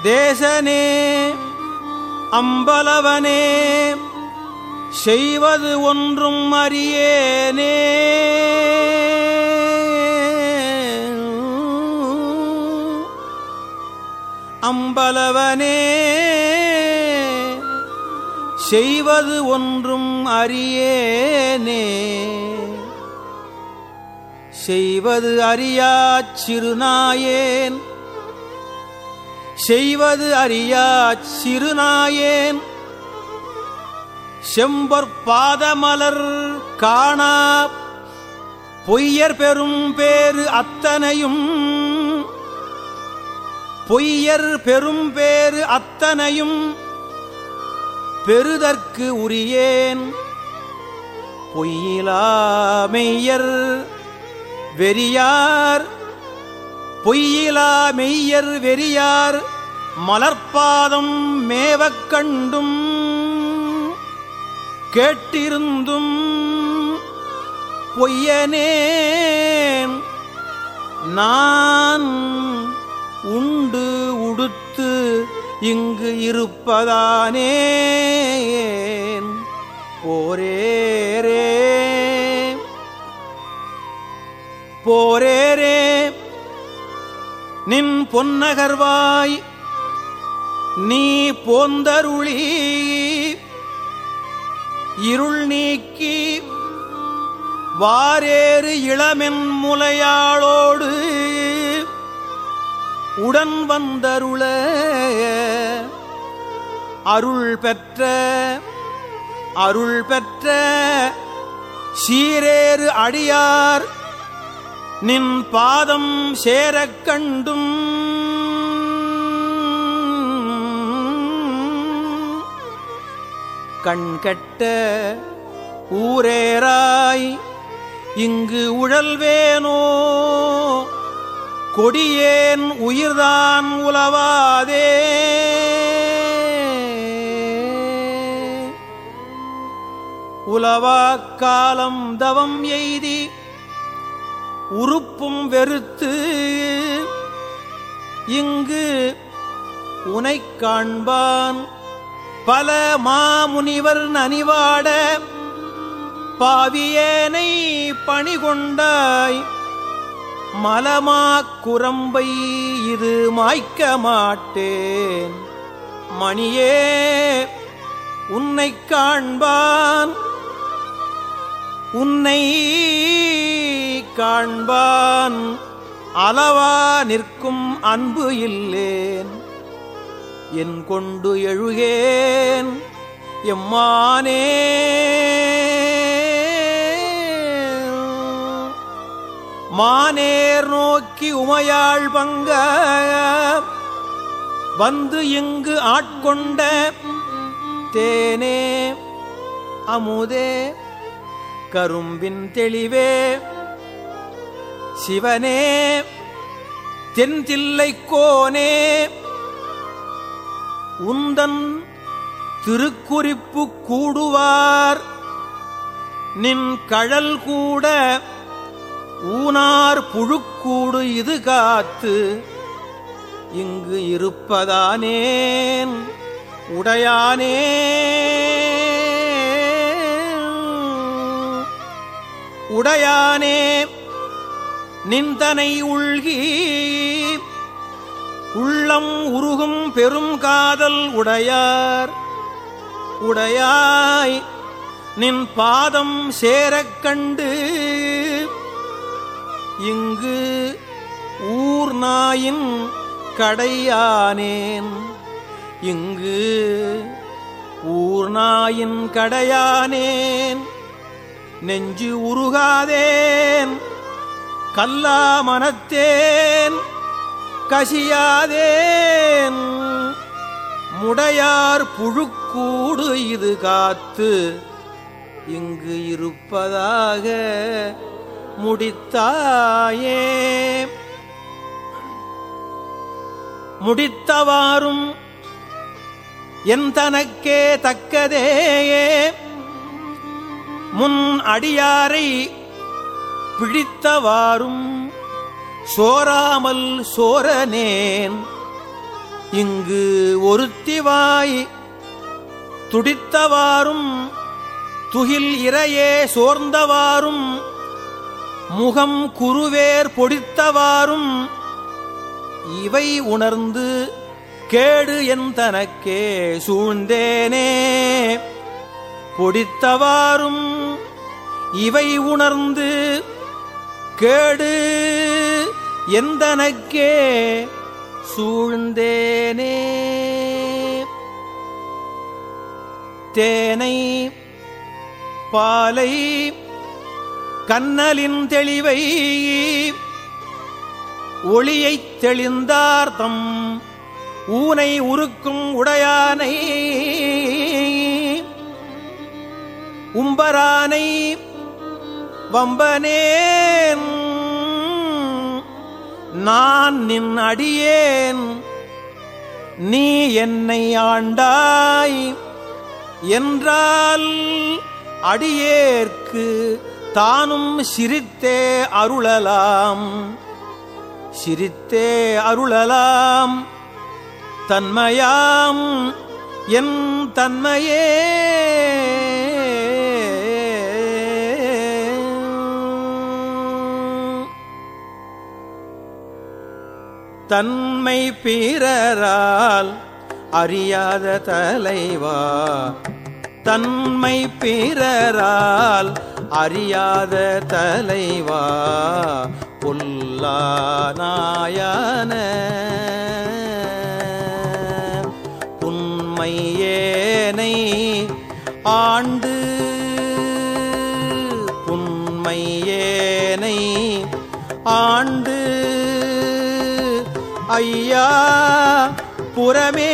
தேசனே அம்பலவனே செய்வது ஒன்றும் அறியேனே. அம்பலவனே செய்வது ஒன்றும் அறியேனே. செய்வது அறியாச் சிறுநாயேன். செய்வது அறியாச் சிறுநாயேன். செம்பொற்பாதமலர் காணா பொய்யர் பெரும் பேறு அத்தனையும். பொய்யர் பெரும் பேறு அத்தனையும் பெறுதற்கு உரியேன். பொய்யிலாமெய்யர் வெறியார் பொய்யிலா மெய்யர் வெறியார் மலர்பாதம் மேவக் கண்டும் கேட்டிருந்தும் பொய்யனேன் நான் உண்டு உடுத்து இங்கு இருப்பதானேன். போரேரே போரேரே. நின் பொன்னகர்வாய் நீ போந்தருளி. இருள் நீக்கி வாரேறு இளமென் முலையாளோடு. உடன் வந்தருள அருள் பெற்ற அருள் பெற்ற. சீரேறு அடியார் நின் பாதம் சேரக் கண்டும். கண்கட்ட ஊரேராய் இங்கு உழல்வேனோ? கொடியேன் உயிர்தான் உலவாதே. உலவாக்காலம் தவம் எய்தி உறுப்பும் வெறுத்து இங்கு உனைக் காண்பான். பல மாமுனிவர் நனிவாட பாவியேனை பணிகொண்டாய். மலமா குரம்பை இது மாய்க்க மாட்டேன். மணியே உன்னைக் காண்பான். உன்னை காண்பான். அளவா நிற்கும் அன்பு இல்லேன். என் கொண்டு எழுகேன். எம்மானே. மானேர் நோக்கி உமையாள் பங்க. வந்து இங்கு ஆட்கொண்ட. தேனே அமுதே. கரும்பின் தெளிவே. சிவனே தென்தில்லைக்கோனே உந்தன் திருக்குறிப்பு கூடுவார். நின் கழல் கூட ஊனார் புழுக்கூடு இது காத்து. இங்கு இருப்பதானேன் உடையானே. உடையானே நிந்தனை உள்கி உள்ளம் உருகும் பெரும் காதல் உடையார். உடையாய் நின் பாதம் சேரக் கண்டு இங்கு ஊர் நாயின் கடையானேன். இங்கு ஊர் நாயின் கடையானேன். நெஞ்சு உருகாதேன் கல்லா மனத்தேன் கசியாதேன். முடையார் புழுக்கூடு இது காத்து இங்கு இருப்பதாக முடித்தாயே. முடித்தவாறும் என் தனக்கே தக்கதேயே. முன் அடியாரை பிடித்தவாறும் சோராமல் சோரனேன். இங்கு ஒருத்திவாய் துடித்தவாறும் துகில் இரையே சோர்ந்தவாறும் முகம் குருவேர் பொடித்தவாறும் இவை உணர்ந்து கேடு என் தனக்கே சூழ்ந்தேனே. பொடித்தவாறும் இவை உணர்ந்து கேடு எந்தனக்கே சூழ்ந்தேனே. தேனை பாலை கண்ணலின் தெளிவை ஒளியைத் தெளிந்தார்த்தம் ஊனை உருக்கும் உடையானை உம்பரானை வம்பனேன். நான் நின் அடியேன். நீ என்னை ஆண்டாய். என்றால் அடியேற்கு தானும் சிரித்தே அருளலாம். சிரித்தே அருளலாம். தன்மையாம் என் தன்மையே. தன்மை பிறரால் அறியாத தலைவா. தன்மை பிறரால் அறியாத தலைவா. பொல்லா நாயான புன்மையேனை ஆண்டு புன்மையேனை ஆண்டு. ஐயா புறமே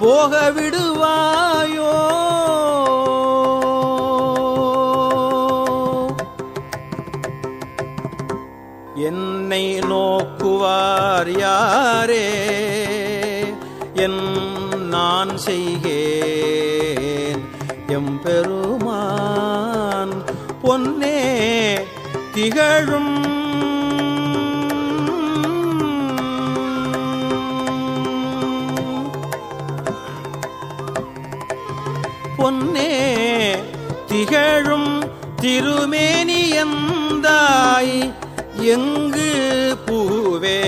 போக விடுவாயோ என்னை நோக்குவார் யாரே? திகழும் பொன்னே திகழும் திருமேனியந்தாய் எங்கு பூவே?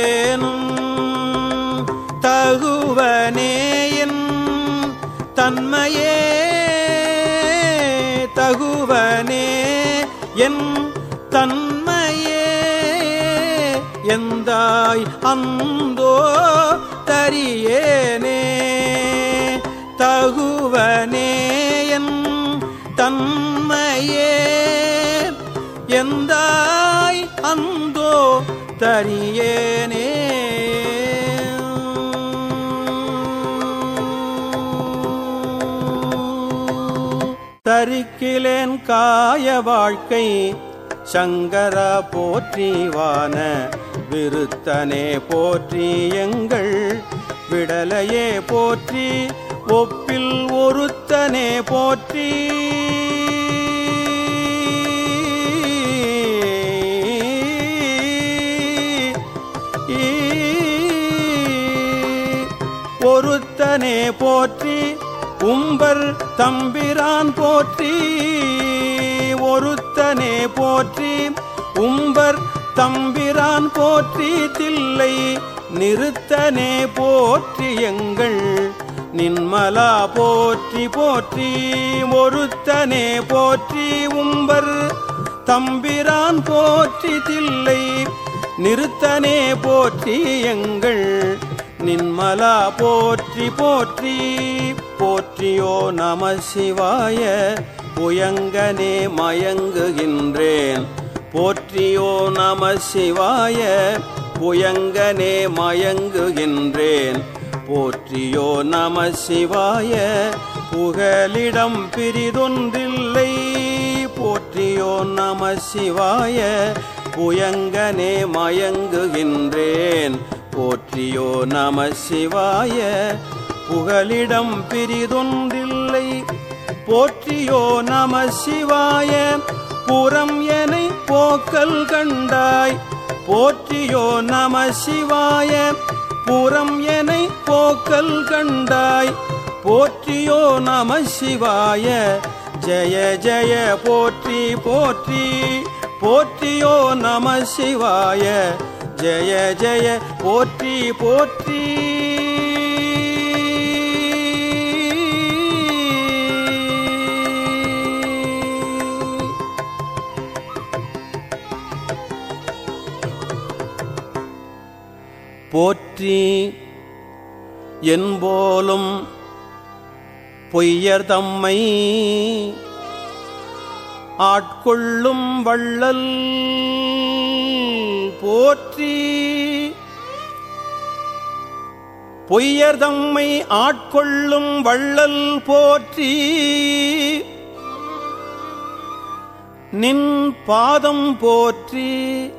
அடியேனும் தகுவனேயின் தன்மையே. தகுவனே என் தன்மையே. எந்தாய் அந்தோ தரியேனே. தகுவனே என் தன்மையே. எந்தாய் அந்தோ தறியேனே தரிக்கிலேன் காய வாழ்க்கை சங்கரா போற்றிவான விருத்தனே போற்றி எங்கள் விடலையே போற்றி ஒப்பில் ஒருத்தனே போற்றி ஒருத்தனே போற்றி உம்பர் தம்பிரான் போற்றி ஒருத்தனே போற்றி உம்பர் தம்பிரான் போற்றி தில்லை நிறுத்தனே போற்றி எங்கள் நின்மலா போற்றி போற்றி ஒருத்தனே போற்றி உம்பர் தம்பிரான் போற்றி தில்லை நிறுத்தனே போற்றி எங்கள் நின்மலா போற்றி போற்றி. போற்றியோ நம சிவாய புயங்கனே மயங்குகின்றேன். போற்றியோ நம சிவாய புயங்கனே மயங்குகின்றேன். போற்றியோ நம சிவாய புகலிடம் பிரிதொன்றில்லை. போற்றியோ நம சிவாய புயங்கனே மயங்குகின்றேன். போற்றியோ நம சிவாய புகலிடம் பிரிதொன்றில்லை. போற்றியோ நம சிவாய புறம் என போக்கல் கண்டாய். போற்றியோ நம சிவாய புறம் என போக்கல் கண்டாய். போற்றியோ நம சிவாய ஜய ஜய போற்றி போற்றி. போற்றியோ நம சிவாய ஜெய ஜெய போற்றி போற்றி. போற்றி என்போலும் பொய்யர் தம்மை ஆட்கொள்ளும் வள்ளல். போற்றி. பொய்யர் தம்மை ஆட்கொள்ளும் வள்ளல் போற்றி. நின் பாதம் போற்றி.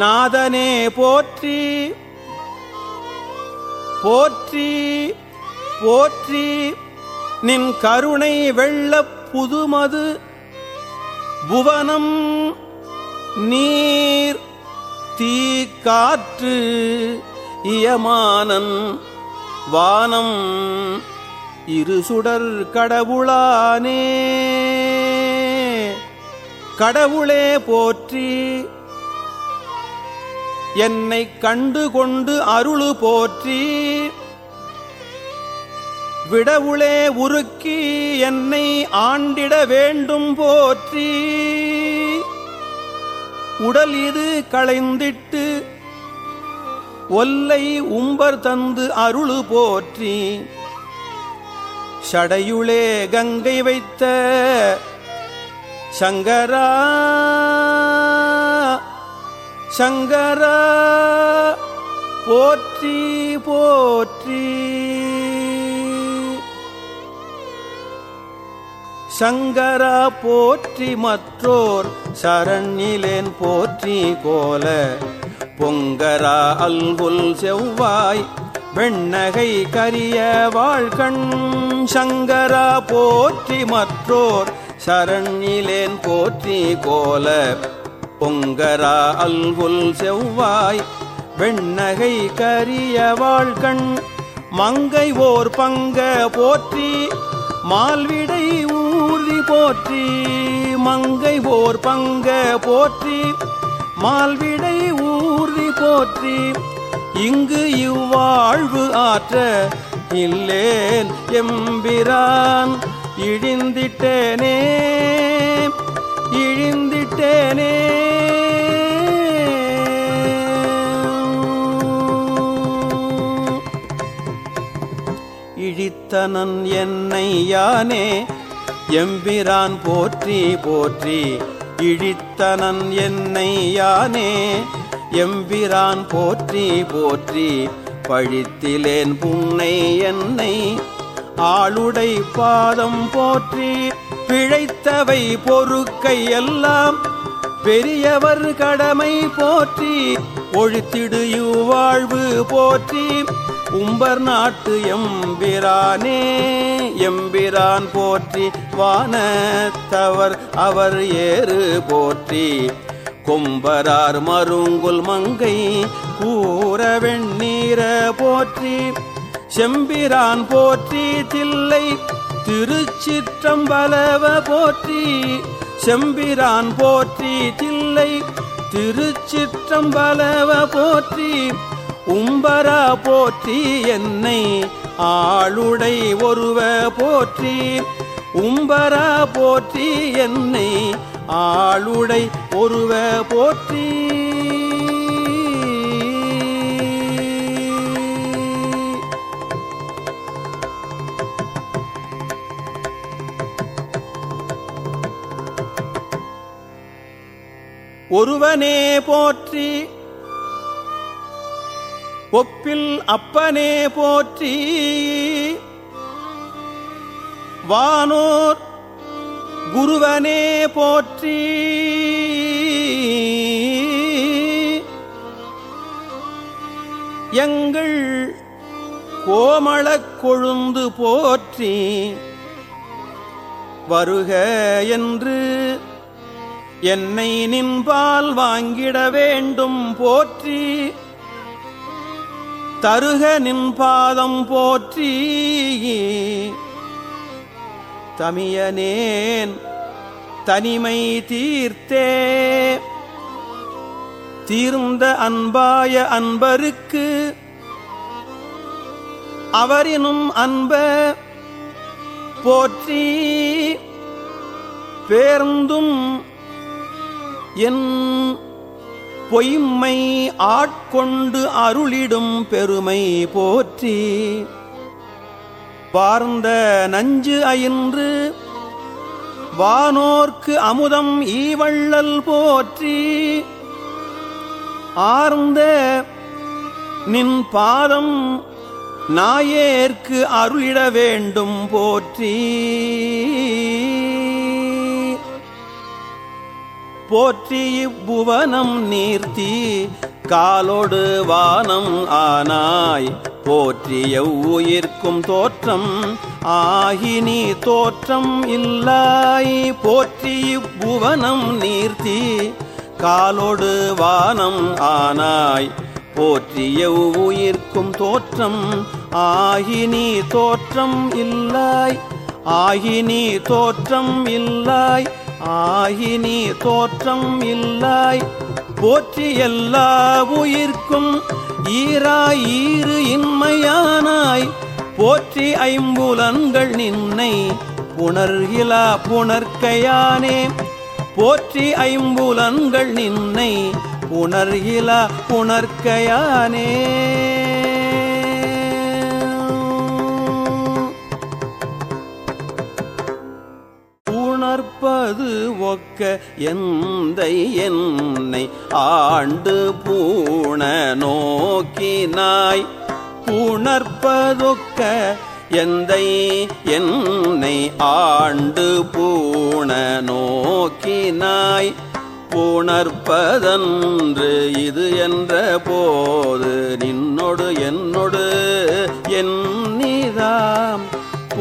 நாதனே போற்றி. போற்றி போற்றி. நின் கருணை வெள்ளப் புதுமது புவனம் நீர் தீ காற்று இயமானன் வானம் இரு சுடர் கடவுளானே. கடவுளே போற்றி என்னை கண்டு கொண்டு அருளு போற்றி. விடவுளே உருக்கி என்னை ஆண்டிட வேண்டும் போற்றி. உடல் இது களைந்திட்டு ஒல்லை உம்பர் தந்து அருளு போற்றி. சடையுளே கங்கை வைத்த சங்கரா சங்கரா போற்றி போற்றி. சங்கரா போற்றி மற்றோர் சரண்யிலேன் போற்றி கோல. பொங்கரா அல்குல் செவ்வாய் வெண்ணகை கரிய வாழ்கண். சங்கரா போற்றி மற்றோர் சரண்யிலேன் போற்றி கோல. பொங்கரா அல்குல் செவ்வாய் வெண்ணகை கரிய வாழ்கண். மங்கை ஓர் பங்க போற்றி மால்விடை போற்றி மங்கை போர் பங்க போற்றி மால்விடை ஊர்தி போற்றி இங்கு இவ்வாழ்வு ஆற்ற இல்லேன் எம்பிரான். இழிந்திட்டேனே இழிந்திட்டேனே. இழித்தனன் என்னை யானே எம்பிரான் போற்றி போற்றி. இழித்தனன் என்னை யானே. எம்பிரான் போற்றி போற்றி. பழித்திலேன் புன்னை என்னை. ஆளுடை பாதம் போற்றி. பிழைத்தவை பொறுக்கை எல்லாம். பெரியவர் கடமை போற்றி. ஒழித்திடு வாழ்வு போற்றி. உம்பர் நாட்டு எம்பிரானே எம்பிரான் போற்றி வானத்தவர் அவர் ஏறு போற்றி. கொம்பரார் மருங்குல் மங்கை கூற வெண்ணீர போற்றி. செம்பிரான் போற்றி தில்லை திருச்சிற்றம்பலவ போற்றி. செம்பிரான் போற்றி தில்லை திருச்சிற்றம்பலவ போற்றி. உம்பரா போற்றி என்னை ஆளுடை ஒருவ போற்றி. உம்பரா போற்றி என்னை ஆளுடை ஒருவ போற்றி. ஒருவனே போற்றி ஒப்பில் அப்பனே போற்றி. வானோர் குருவனே போற்றி. எங்கள் கோமளக் கொழுந்து போற்றி. வருக என்று என்னை நின்பால் வாங்கிட வேண்டும் போற்றி. தருக நின் பாதம் போற்றி. தமியனேன் தனிமை தீர்த்தே. தீர்ந்த அன்பாய அன்பருக்கு. அவரினும் அன்ப போற்றி. பேர்ந்தும் என் பொய்மை ஆட்கொண்டு அருளிடும் பெருமை போற்றி. பார்ந்த நஞ்சு அயின்று வானோர்க்கு அமுதம் ஈவள்ளல் போற்றி. ஆர்ந்த நின் பாதம் நாயேற்கு அருளிட வேண்டும் போற்றி. போற்றி இவ்வுவனம் நீர்த்தி காலோடு வானம் ஆனாய். போற்றி எவ்வுயிர்க்கும் தோற்றம் ஆகி நீ தோற்றம் இல்லாய். போற்றி இவ்வுவனம் நீர்த்தி காலோடு வானம் ஆனாய். போற்றி எவ்வுயிர்க்கும் தோற்றம் ஆகி நீ தோற்றம் இல்லாய். ஆகி நீ தோற்றம் இல்லாய். ஆகி நீ தோற்றம் இல்லாய் போற்றி எல்லா உயிர்க்கும் ஈராய் ஈறு இன்மையானாய் போற்றி ஐம்புலன்கள் நின்னை புணர்கிலா புணர்க்கையானே. போற்றி ஐம்புலன்கள் நின்னை புணர்கிலா புணர்க்கையானே. அது ஒக்க எந்தை என்னை ஆண்டு பூண நோக்கினாய். புணர்ப்பதொக்க எந்தை என்னை ஆண்டு பூண நோக்கினாய். புணர்ப்பதன்று இது என்ற போது நின்னொடு என்னொடு எண்ணிதாம்.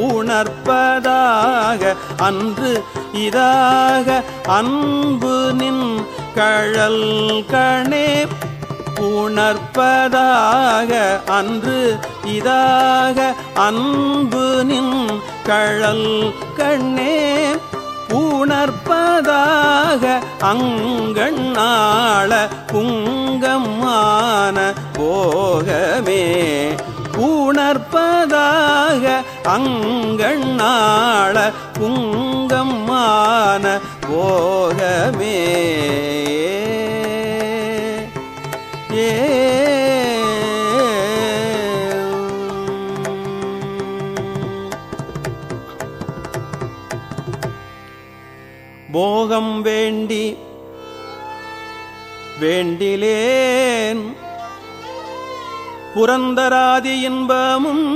உணர்ப்பதாக அன்று இதாக அன்பு நின் கழல் கணே உணர்ப்பதாக அன்று இதாக அன்பு நின் கழல் கண்ணே உணர்ப்பதாக அங்கண்ணாள புங்கம்மான போகமே. உணர்ப்பதாக அங்கண்ணாள புங்கம்மான போகமே. ஏ. போகம் வேண்டி வேண்டிலேன் புரந்தராதி இன்பமும்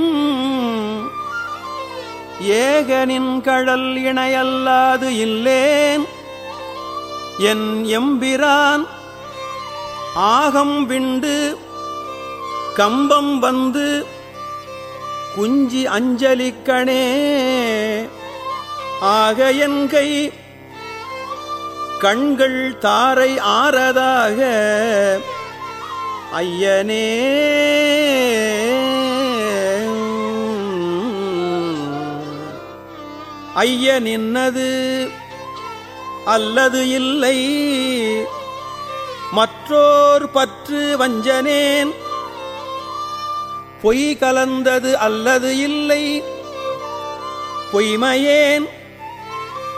ஏகனின் கழல் இணையல்லாது இல்லேன். என் எம்பிரான் ஆகம் விண்டு கம்பம் வந்து குஞ்சி அஞ்சலிக்கணே. ஆக என் கை கண்கள் தாரை ஆறதாக ஐயனே. ஐய நின்னது அல்லது இல்லை. மற்றோர் பற்று வஞ்சனேன். பொய் கலந்தது அல்லது இல்லை. பொய்மையேன்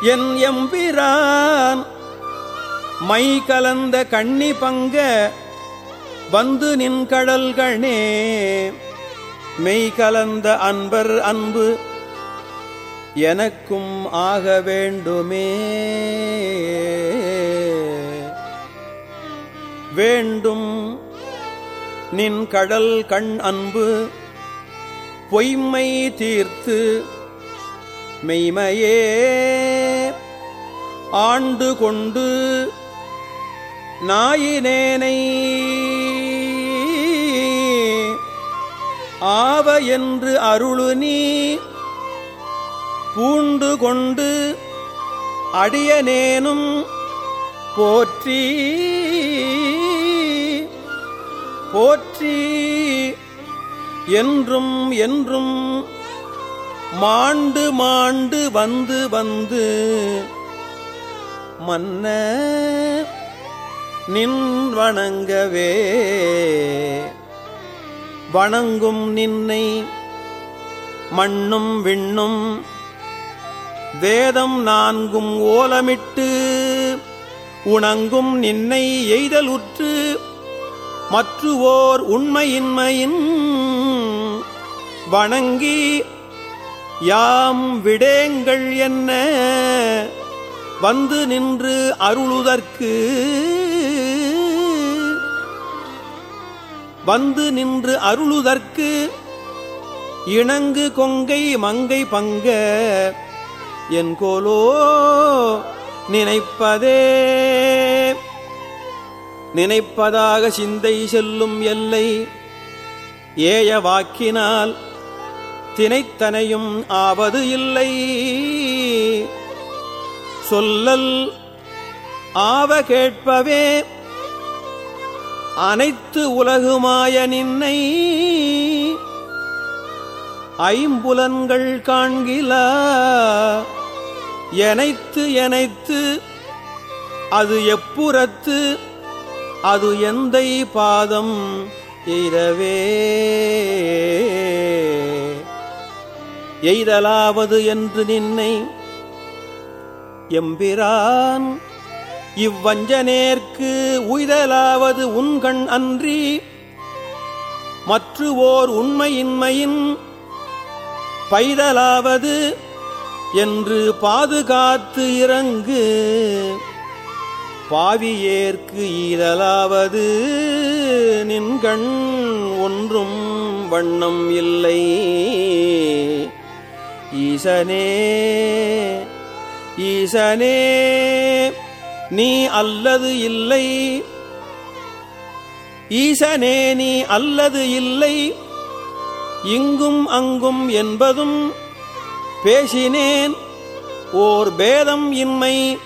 என் எம்பிரான். மை கலந்த கண்ணி பங்க வந்து நின் கடல்கணே மெய் கலந்த அன்பர் அன்பு எனக்கும் ஆக வேண்டுமே. வேண்டும் நின் கடல் கண் அன்பு பொய்மை தீர்த்து மெய்மையே. ஆண்டு கொண்டு நாயினேனை. ஆவ என்று அருளு நீ பூண்டு கொண்டு அடியனேனும் போற்றி. போற்றி என்றும் என்றும் மாண்டு மாண்டு வந்து வந்து மன்ன நின் வணங்கவே. வணங்கும் நின்னை மண்ணும் விண்ணும் வேதம் நான்கும் ஓலமிட்டு உணங்கும் நின்னை எய்தலுற்று மற்றுவோர் உண்மையின்மையின் வணங்கி யாம் விடேங்கள் என்ன வந்து நின்று அருளுதற்கு வந்து நின்று அருளுதற்கு இணங்கு கொங்கை மங்கை பங்க என் கோலோ நினைப்பதே. நினைப்பதாக சிந்தை செல்லும் எல்லை ஏய வாக்கினால் தினைத்தனையும் ஆவது இல்லை. சொல்லல் ஆவ கேட்பவே அனைத்து உலகுமாய நின்னை ஐம்புலன்கள் காண்கிலா. எனைத்து எனைத்து அது எப்புறத்து அது எந்தை பாதம் எய்தவே. எய்தலாவது என்று நின்னை எம்பிரான் இவ்வஞ்சனேற்கு உய்தலாவது உன்கண் அன்றி மற்று ஓர் உண்மையின்மையின் பைதலாவது என்று பாதுகாத்து இறங்கு பாவியேற்கு ஈதலாவது நின்கண் ஒன்றும் வண்ணம் இல்லை. ஈசனே ஈசனே நீ அல்லது இல்லை. ஈசனே நீ அல்லது இல்லை. இங்கும் அங்கும் என்பதும் பேசினேன். ஓர் பேதம் இன்மை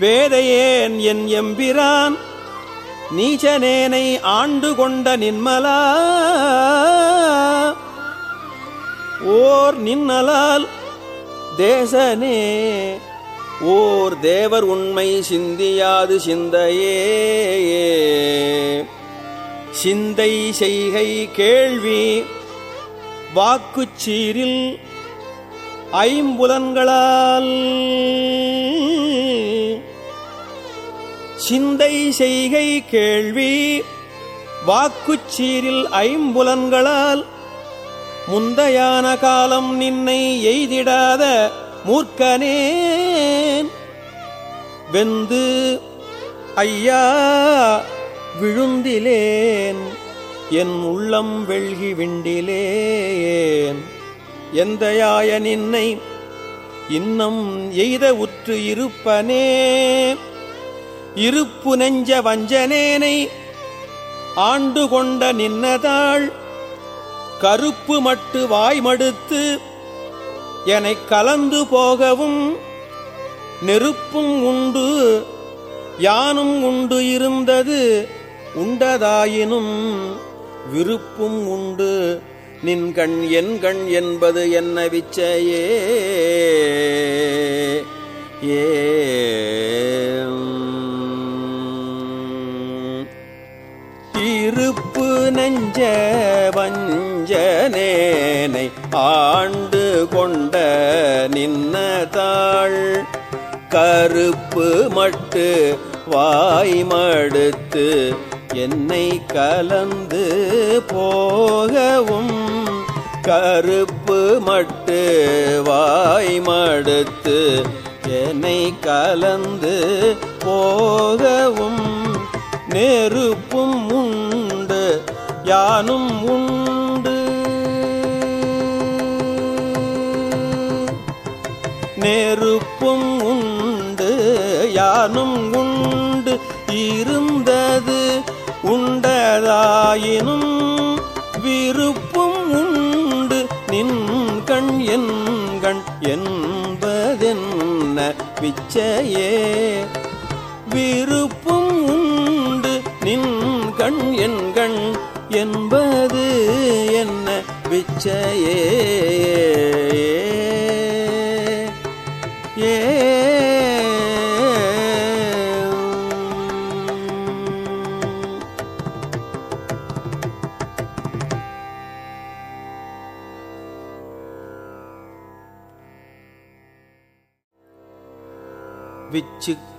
பேதையேன் என் எம்பிரான். நீச்சனேனை ஆண்டு கொண்ட நின்மலா. ஓர் நின்னலால் தேசனே. ஓர் தேவர் உண்மை சிந்தியாது சிந்தையே. சிந்தை செய்கை கேள்வி வாக்குச்சீரில் ஐம்புலன்களால். சிந்தை செய்கை கேள்வி வாக்குச்சீரில் ஐம்புலன்களால். முந்தையான காலம் நின்னை எய்திடாத மூர்க்கனேன். வெந்து ஐயா விழுந்திலேன். என் உள்ளம் வெள்கி விண்டிலேன். எந்தையாய நின்னை இன்னம் எய்த உற்று இருப்பனே. இருப்பு நெஞ்ச வஞ்சனேனை ஆண்டு கொண்ட நின்னதாள். கருப்பு மட்டு வாய்மடுத்து எனக் கலந்து போகவும் நெருப்பும் உண்டு யானும் உண்டு இருந்தது உண்டதாயினும் விருப்பும் உண்டு. நின் கண் என் கண் என்பது என்ன விச்சையே? ஏ இருப்பு நெஞ்ச வஞ்சனேனை ஆண்டு கொண்ட நின்னதாள். கருப்பு மட்டு வாய்மடுத்து என்னை கலந்து போகவும். கருப்பு மட்டு வாய்மடுத்து என்னை கலந்து போகவும். நெருப்பும் உண்டு யானும் உண்டு நெருப்பும் உண்டு யானும் உண்டு இருந்தது உண்டதாயினும் விருப்பும் உண்டு. நின் கண் என் கண் என்பதென்ன பிச்சையே விருப்பும் உண்டு நின் கண் என் கண் என்பது என்ன பிச்சையே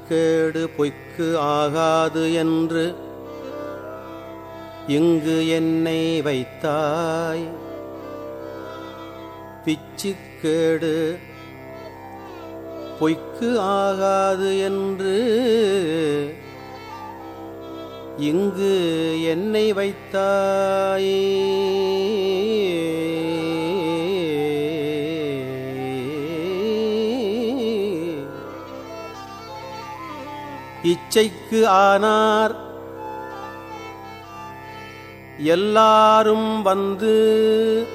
கேடு பொய்க்கு ஆகாது என்று இங்கு என்னை வைத்தாய். பிச்சுக்கேடு பொய்க்கு ஆகாது என்று இங்கு என்னை வைத்தாயே. இச்சைக்கு ஆனார். எல்லாரும் வந்து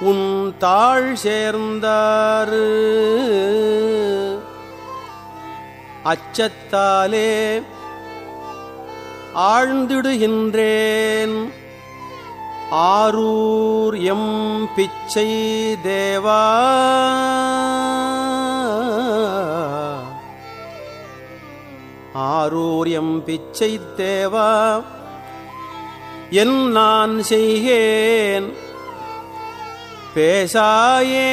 உன் தாழ் சேர்ந்தாரு. அச்சத்தாலே ஆழ்ந்திடுகின்றேன். ஆரூர் எம் பிச்சை தேவா. ஆரூரியம் பிச்சை தேவா. என் நான் செய்கேன் பேசாயே.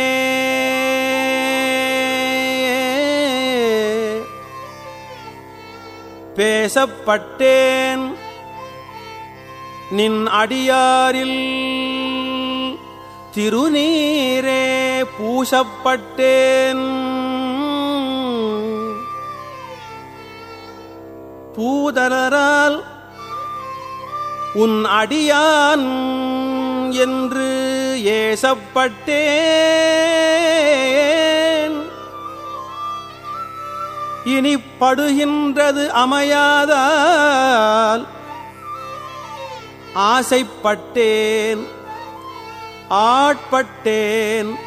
பேசப்பட்டேன் நின் அடியாரில் திருநீரே பூசப்பட்டேன். பூதலரால் உன் அடியான் என்று ஏசப்பட்டேன். இனி படுகின்றது அமையாதால் ஆசைப்பட்டேன் ஆட்பட்டேன்.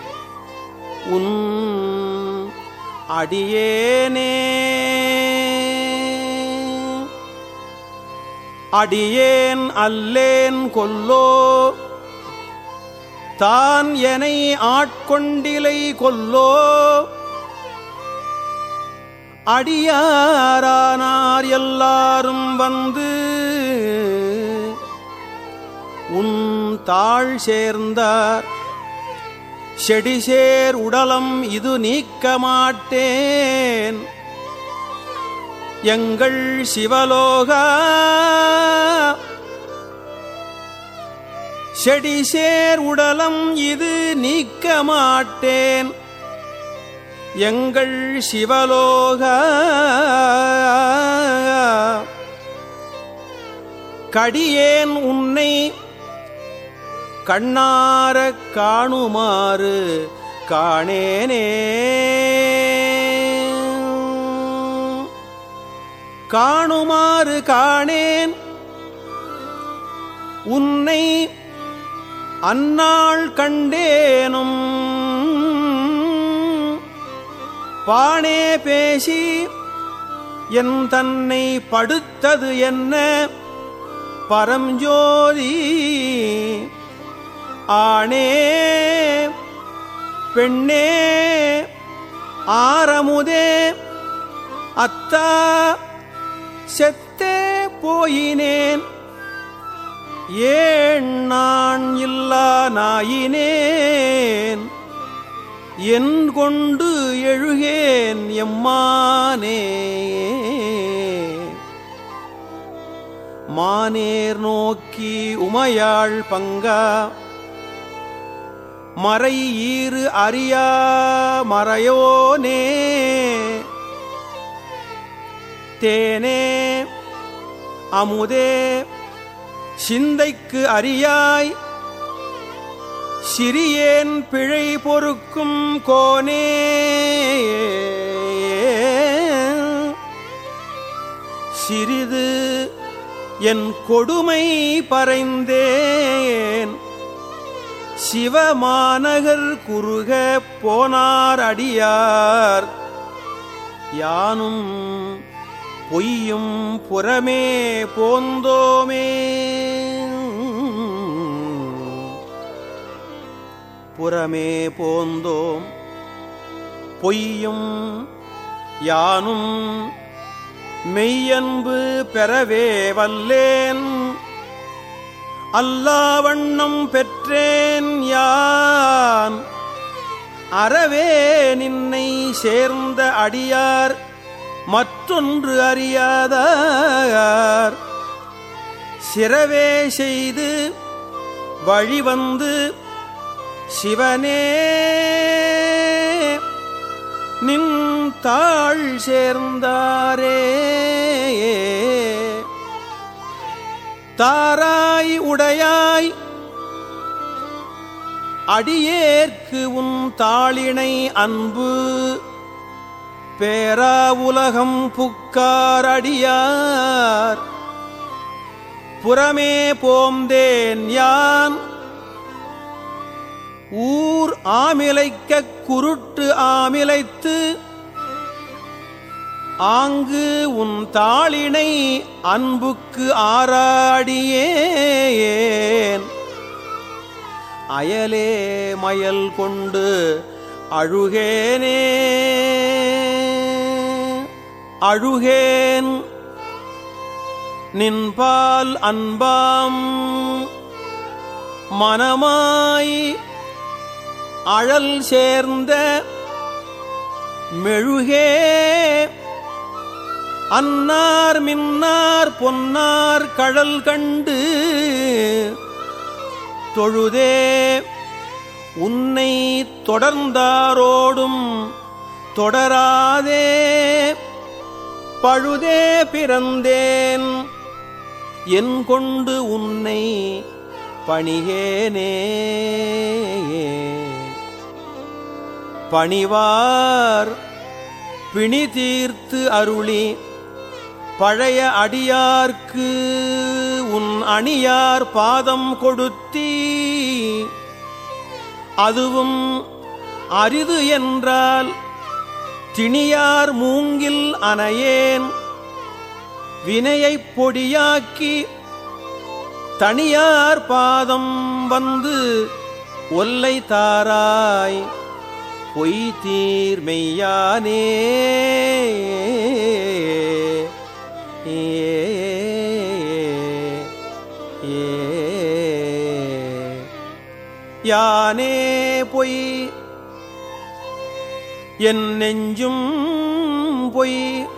உன் அடியேனே. அடியேன் அல்லேன் கொல்லோ. தான் எனை ஆட்கொண்டிலை கொல்லோ. அடியாரானார் எல்லாரும் வந்து உன் தாழ் சேர்ந்தார். செடிசேர் உடலம் இது நீக்க மாட்டேன். எங்கள் சிவலோகா. செடிசேர் உடலம் இது நீக்க மாட்டேன். எங்கள் சிவலோக. கடியேன் உன்னை கண்ணார காணுமாறு காணேனே. காணுமாறு காணேன். உன்னை அந்நாள் கண்டேனும். பானே பேசி என் தன்னை படுத்தது என்ன? பரஞ்சோதி ஆணே பெண்ணே ஆரமுதே அத்தா செத்தே போயினேன். ஏன் நான் இல்லா நாயினேன்? என் கொண்டு எழுகேன் எம்மானே. மானேர் நோக்கி உமையாள் பங்கா. மறை ஈறு அறியா மறையோனே. தேனே அமுதே சிந்தைக்கு அறியாய். சிறியேன் பிழை பொறுக்கும் கோனே சிறிது என் கொடுமை பறைந்தேன். சிவமாநகர் குறுக போனார் அடியார். யானும் பொய்யும் புறமே போந்தோமே. புறமே போந்தோம். பொய்யும் யானும் மெய்யன்பு பெறவே வல்லேன். அல்லாவண்ணம் பெற்றேன் யான். அறவே நின்னை சேர்ந்த அடியார். மற்றொன்று அறியாதார். சிறவே செய்து வழிவந்து சிவனே. நின் தாழ் சேர்ந்தாரே. தாராய் உடையாய் அடியேற்கு உன் தாளினை அன்பு. பேரா உலகம் புக்காரடியார் புறமே போந்தேன் யான். ஊர் ஆமிலைக்க குருட்டு ஆமிலைத்து ஆங்கு உன் தாளினை அன்புக்கு ஆராடியேன். அயலே மயல் கொண்டு அழுகேனே. அழுகேன். நின்பால் அன்பாம். மனமாய் அழல் சேர்ந்த மெழுகே. அன்னார் மின்னார் பொன்னார் கழல் கண்டு தொழுதே. உன்னை தொடர்ந்தாரோடும் தொடராதே பழுதே பிறந்தேன். என் கொண்டு உன்னை பணிகேனே பணிவார் பிணி தீர்த்து அருளி பழைய அடியார்க்கு உன் அணியார் பாதம் கொடுத்தீ அதுவும் அரிது என்றால் திணியார் மூங்கில் அனையேன் வினையைப் பொடியாக்கி தனியார் பாதம் வந்து ஒல்லை தாராய் பொய் தீர்மையானே ஏ யானே பொய். என் நெஞ்சும் பொய்.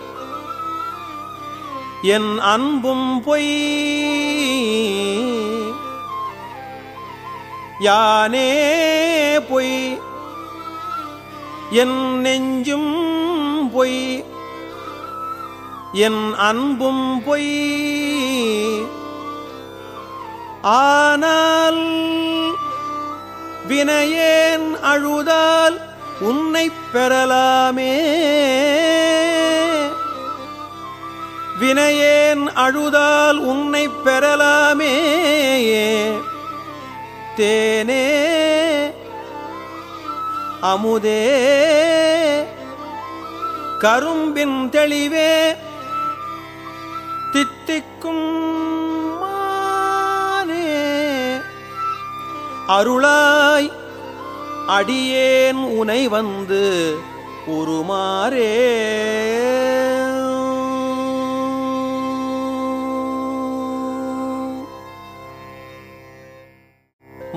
என் அன்பும் பொய். யானே பொய். என் நெஞ்சும் பொய். என் அன்பும் பொய். ஆனால் வினையேன் அழுதால் உன்னை பெறலாமே. வினையேன் அழுதால் உன்னை பெறலாமே. தேனே அமுதே கரும்பின் தெளிவே தித்திக்கும் அருளாய் அடியேன் உனை வந்து உருமாறே.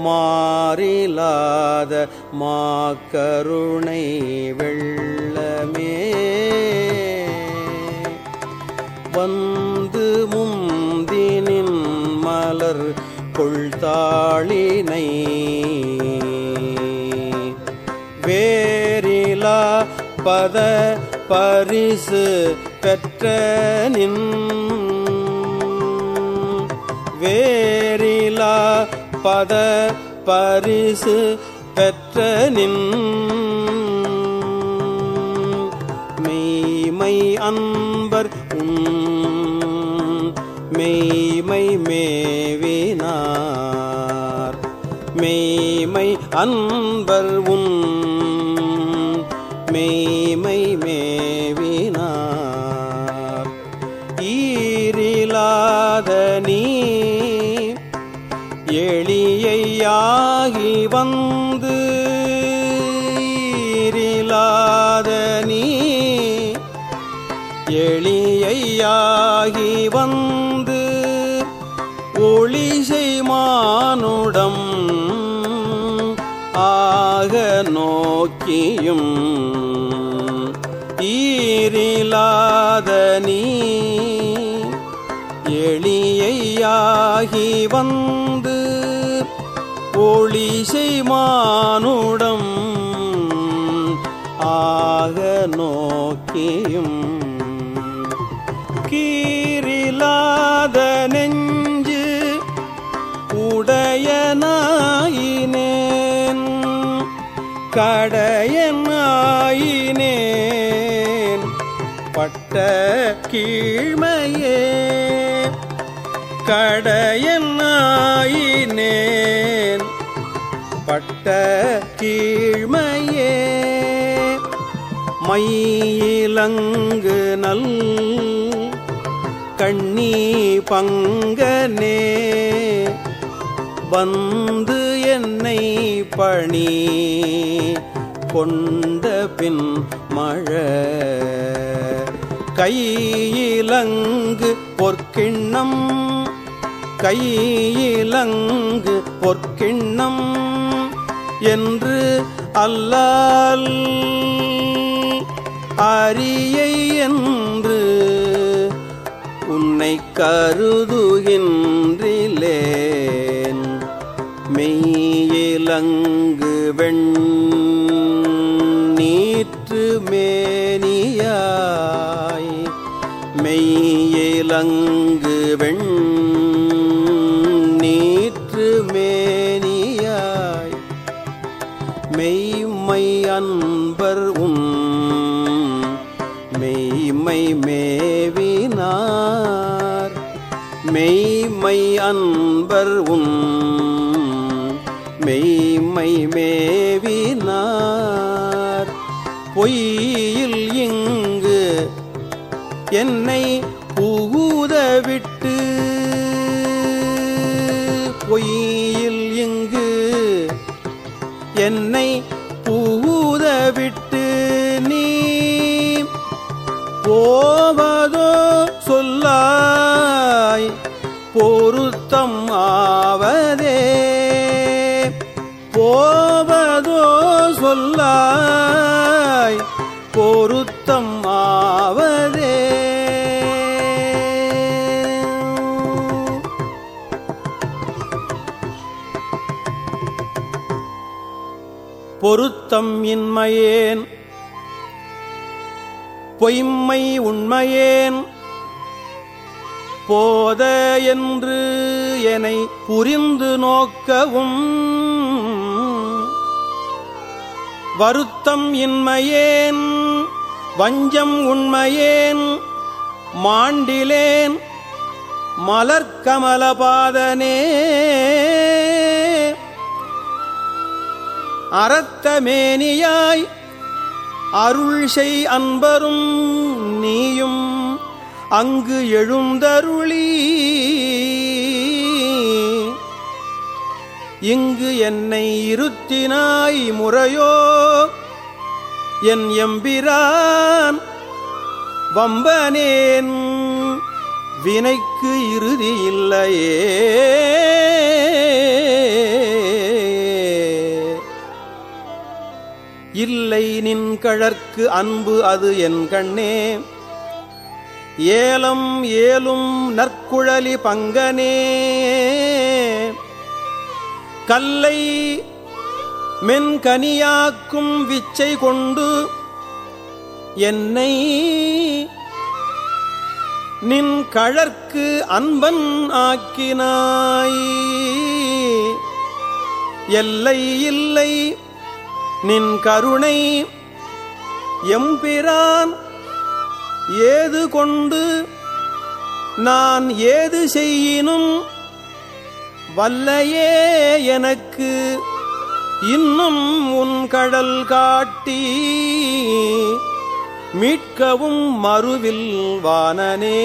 மாறிலாத மாக்கருணை வெள்ளமே. கொள்தாளினை வேறிலா பத பரிசு பெற்ற நின். வேறிலா பத பரிசு பெற்ற நின். மெய்மை அன்பர் உன் மெய்மை மேவினார். மெய்மை அன்பர் உன். மெய்மை மேவினார். ஈரிலாத நீ. எளியாகி வந்து. ஈரிலாத நீ. எளியாகி வந்து. ஒளிசை மானுடம் நீயும் ஈரிலாத நீ எளியாகி வந்து ஒளிசை மானுடம் ஆக நோக்கியும் கீரிலாத நெஞ்சு உடையனா கடையனாயினேன். பட்ட கீழ்மையே கடையனாயினேன். பட்ட கீழ்மையே மயிலங்கு நல் கண்ணி பங்கனே. வந்து என்னை பணி கொண்ட பின் மழை. கையிலங்கு பொற்கிண்ணம் கையிலங்கு பொற்கிண்ணம் என்று அல்லால் அரியை என்று உன்னை கருதுகின்றே. மெய்யிலங்கு வெண் நீற்று மேனியாய். மெய்யிலங்கு வெண் நீற்று மேனியாய். மெய்மை அன்பர் உன் மெய்மை மேவினார். மெய்மை அன்பர் உன் மெய்மை மேவினார் பொய்யில் இங்கு என்னை பொருத்தம் இன்மையேன். பொய்மை உண்மையேன். போத என்று என்னை புரிந்து நோக்கவும். வருத்தம் இன்மையேன். வஞ்சம் உண்மையேன். மாண்டிலேன். மலர்கமலபாதனே மேனியாய் அருள் செய் அன்பரும் நீயும் அங்கு எழுந்தருளி. இங்கு என்னை இருத்தினாய் முறையோ? என் எம்பிரான் வம்பனேன். வினைக்கு இறுதி இல்லையே? இல்லை நின் கழற்கு அன்பு அது என் கண்ணே. ஏலம் ஏலும் நற்குழலி பங்கனே. கல்லை மென்கனியாக்கும் விச்சை கொண்டு என்னை நின் கழற்கு அன்பன் ஆக்கினாய். எல்லை இல்லை நின் கருணை எம்பிரான் ஏது கொண்டு நான் ஏது செய்யினும் வல்லையே எனக்கு இன்னும் உன் கடல் காட்டி மீட்கவும் மறுவில் வானனே.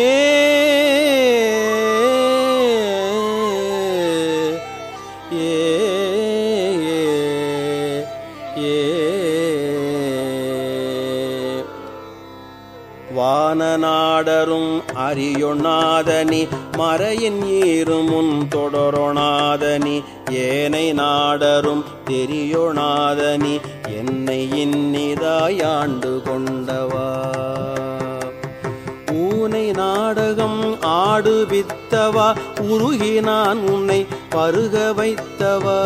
வானநாடரும் அறியொணாதனி மறையின் ஈருமுன் தொடரொணாதனி ஏனை நாடரும் தெரியொணாதனி என்னை இன்னிதாயாண்டு கொண்டவா. ஊனை நாடகம் ஆடுவித்தவா உருகி நான் உன்னை பருக வைத்தவா.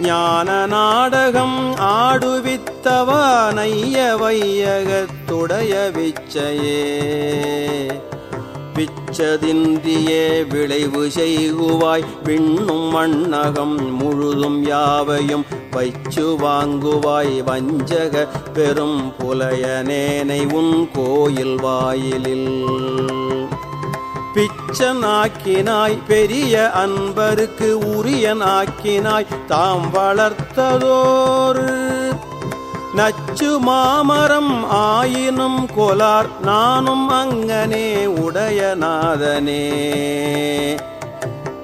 ஞான நாடகம் ஆடுவித்தவானைய வையகத்துடைய விச்சையே. பிச்சதின்றியே விளைவு செய்குவாய் விண்ணும் மண்ணகம் முழுதும் யாவையும் வைச்சு வாங்குவாய் வஞ்சக பெரும் புலையனேனை உன் கோயில் வாயிலில். பிச்சனாக்கினாய் பெரிய அன்பருக்கு உரியனாக்கினாய் தாம் வளர்த்ததோர். நச்சு மாமரம் ஆயினும் கொலார் நானும் அங்கனே உடையநாதனே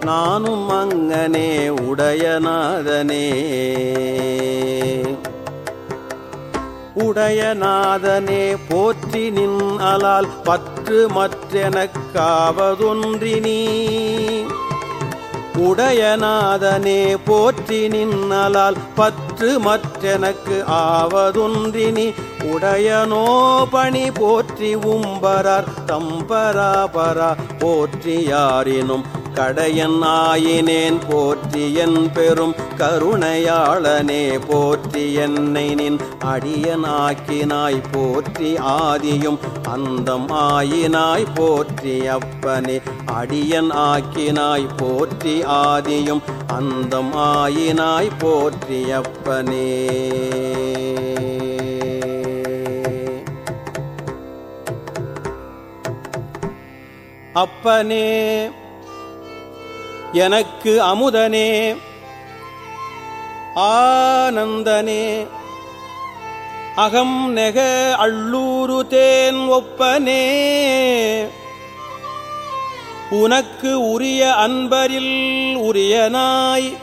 நானும் அங்கனே உடையநாதனே உடையநாதனே போற்றி நின் அலால் பற்று மற்றெனக்காவதொன்றி நீ உடையநாதனே போற்றி நின்னலால் பற்று மற்றெனக்கு ஆவதொன்றினி. உடையனோ பணி போற்றி உம்பரார் தம்பராபரா போற்றி யாரினும் கடையன் ஆயினேன் போற்றி என் பெரும் கருணையாளனே. போற்றி என்னை நின் அடியனாக்கினாய் போற்றி ஆதியும் அந்தம் ஆயினாய் போற்றி அப்பனே. அடியன் ஆக்கினாய் போற்றி ஆதியும் அந்தம் ஆயினாய் போற்றி அப்பனே. அப்பனே. எனக்கு அமுதனே ஆனந்தனே. அகம் நெக அள்ளூரு தேன் ஒப்பனே. உனக்கு உரிய அன்பரில் உரியனாய்.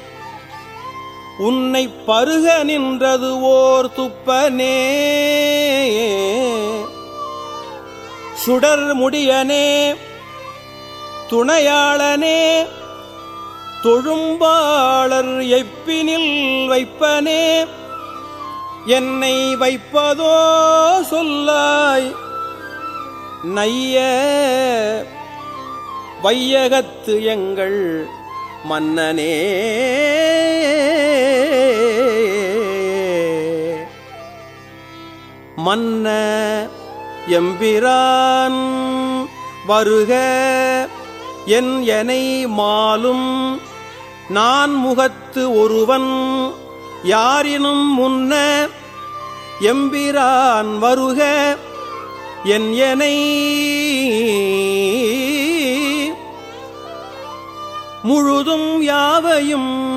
உன்னை பருக நின்றது ஓர் துப்பனே. சுடர் முடியனே துணையாளனே. தொழும்பாளர் எப்பினில் வைப்பனே? என்னை வைப்பதோ சொல்லாய். நைய வையகத்து எங்கள் மன்னனே. மன்ன எம்பிரான் வருக. என் எனை மாலும். நான் முகத்து ஒருவன். யாரினும் முன்ன எம்பிரான் வருக. என் எனை முழுதும் யாவையும்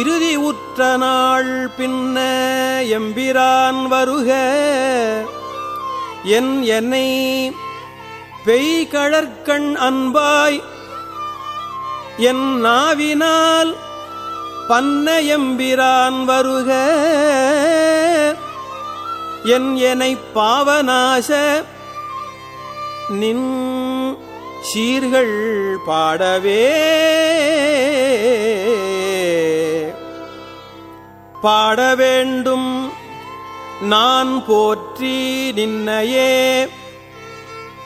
இறுதி உற்ற நாள் பின்ன எம்பிரான் வருக. என் என்னை பெய்கழற்கண் அன்பாய் என் நாவினால் பன்னயம்பிரான் வருக. என் எனை பாவநாச நின் சீர்கள் பாடவே. பாட வேண்டும் நான் போற்றி நின்னையே.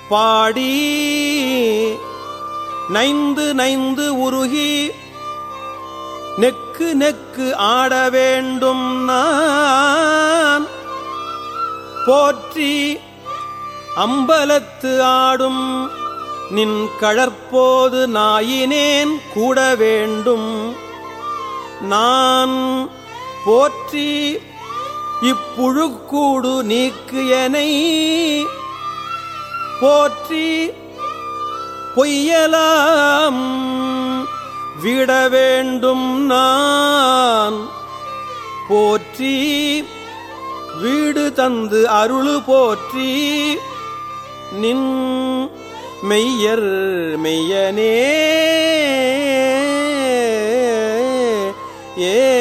பாடி நைந்து நைந்து உருகி நெக்கு நெக்கு ஆட வேண்டும் நான். போற்றி அம்பலத்து ஆடும் நின் கழற்போது நாயினேன் கூட வேண்டும். நான் போற்றி இப்புழுக்கூடு நீக்கு எனை போற்றி பொய்யலாம். விட வேண்டும் நான். போற்றி வீடு தந்து அருள் போற்றி நின் மெய்யர் மெய்யனே. ஏ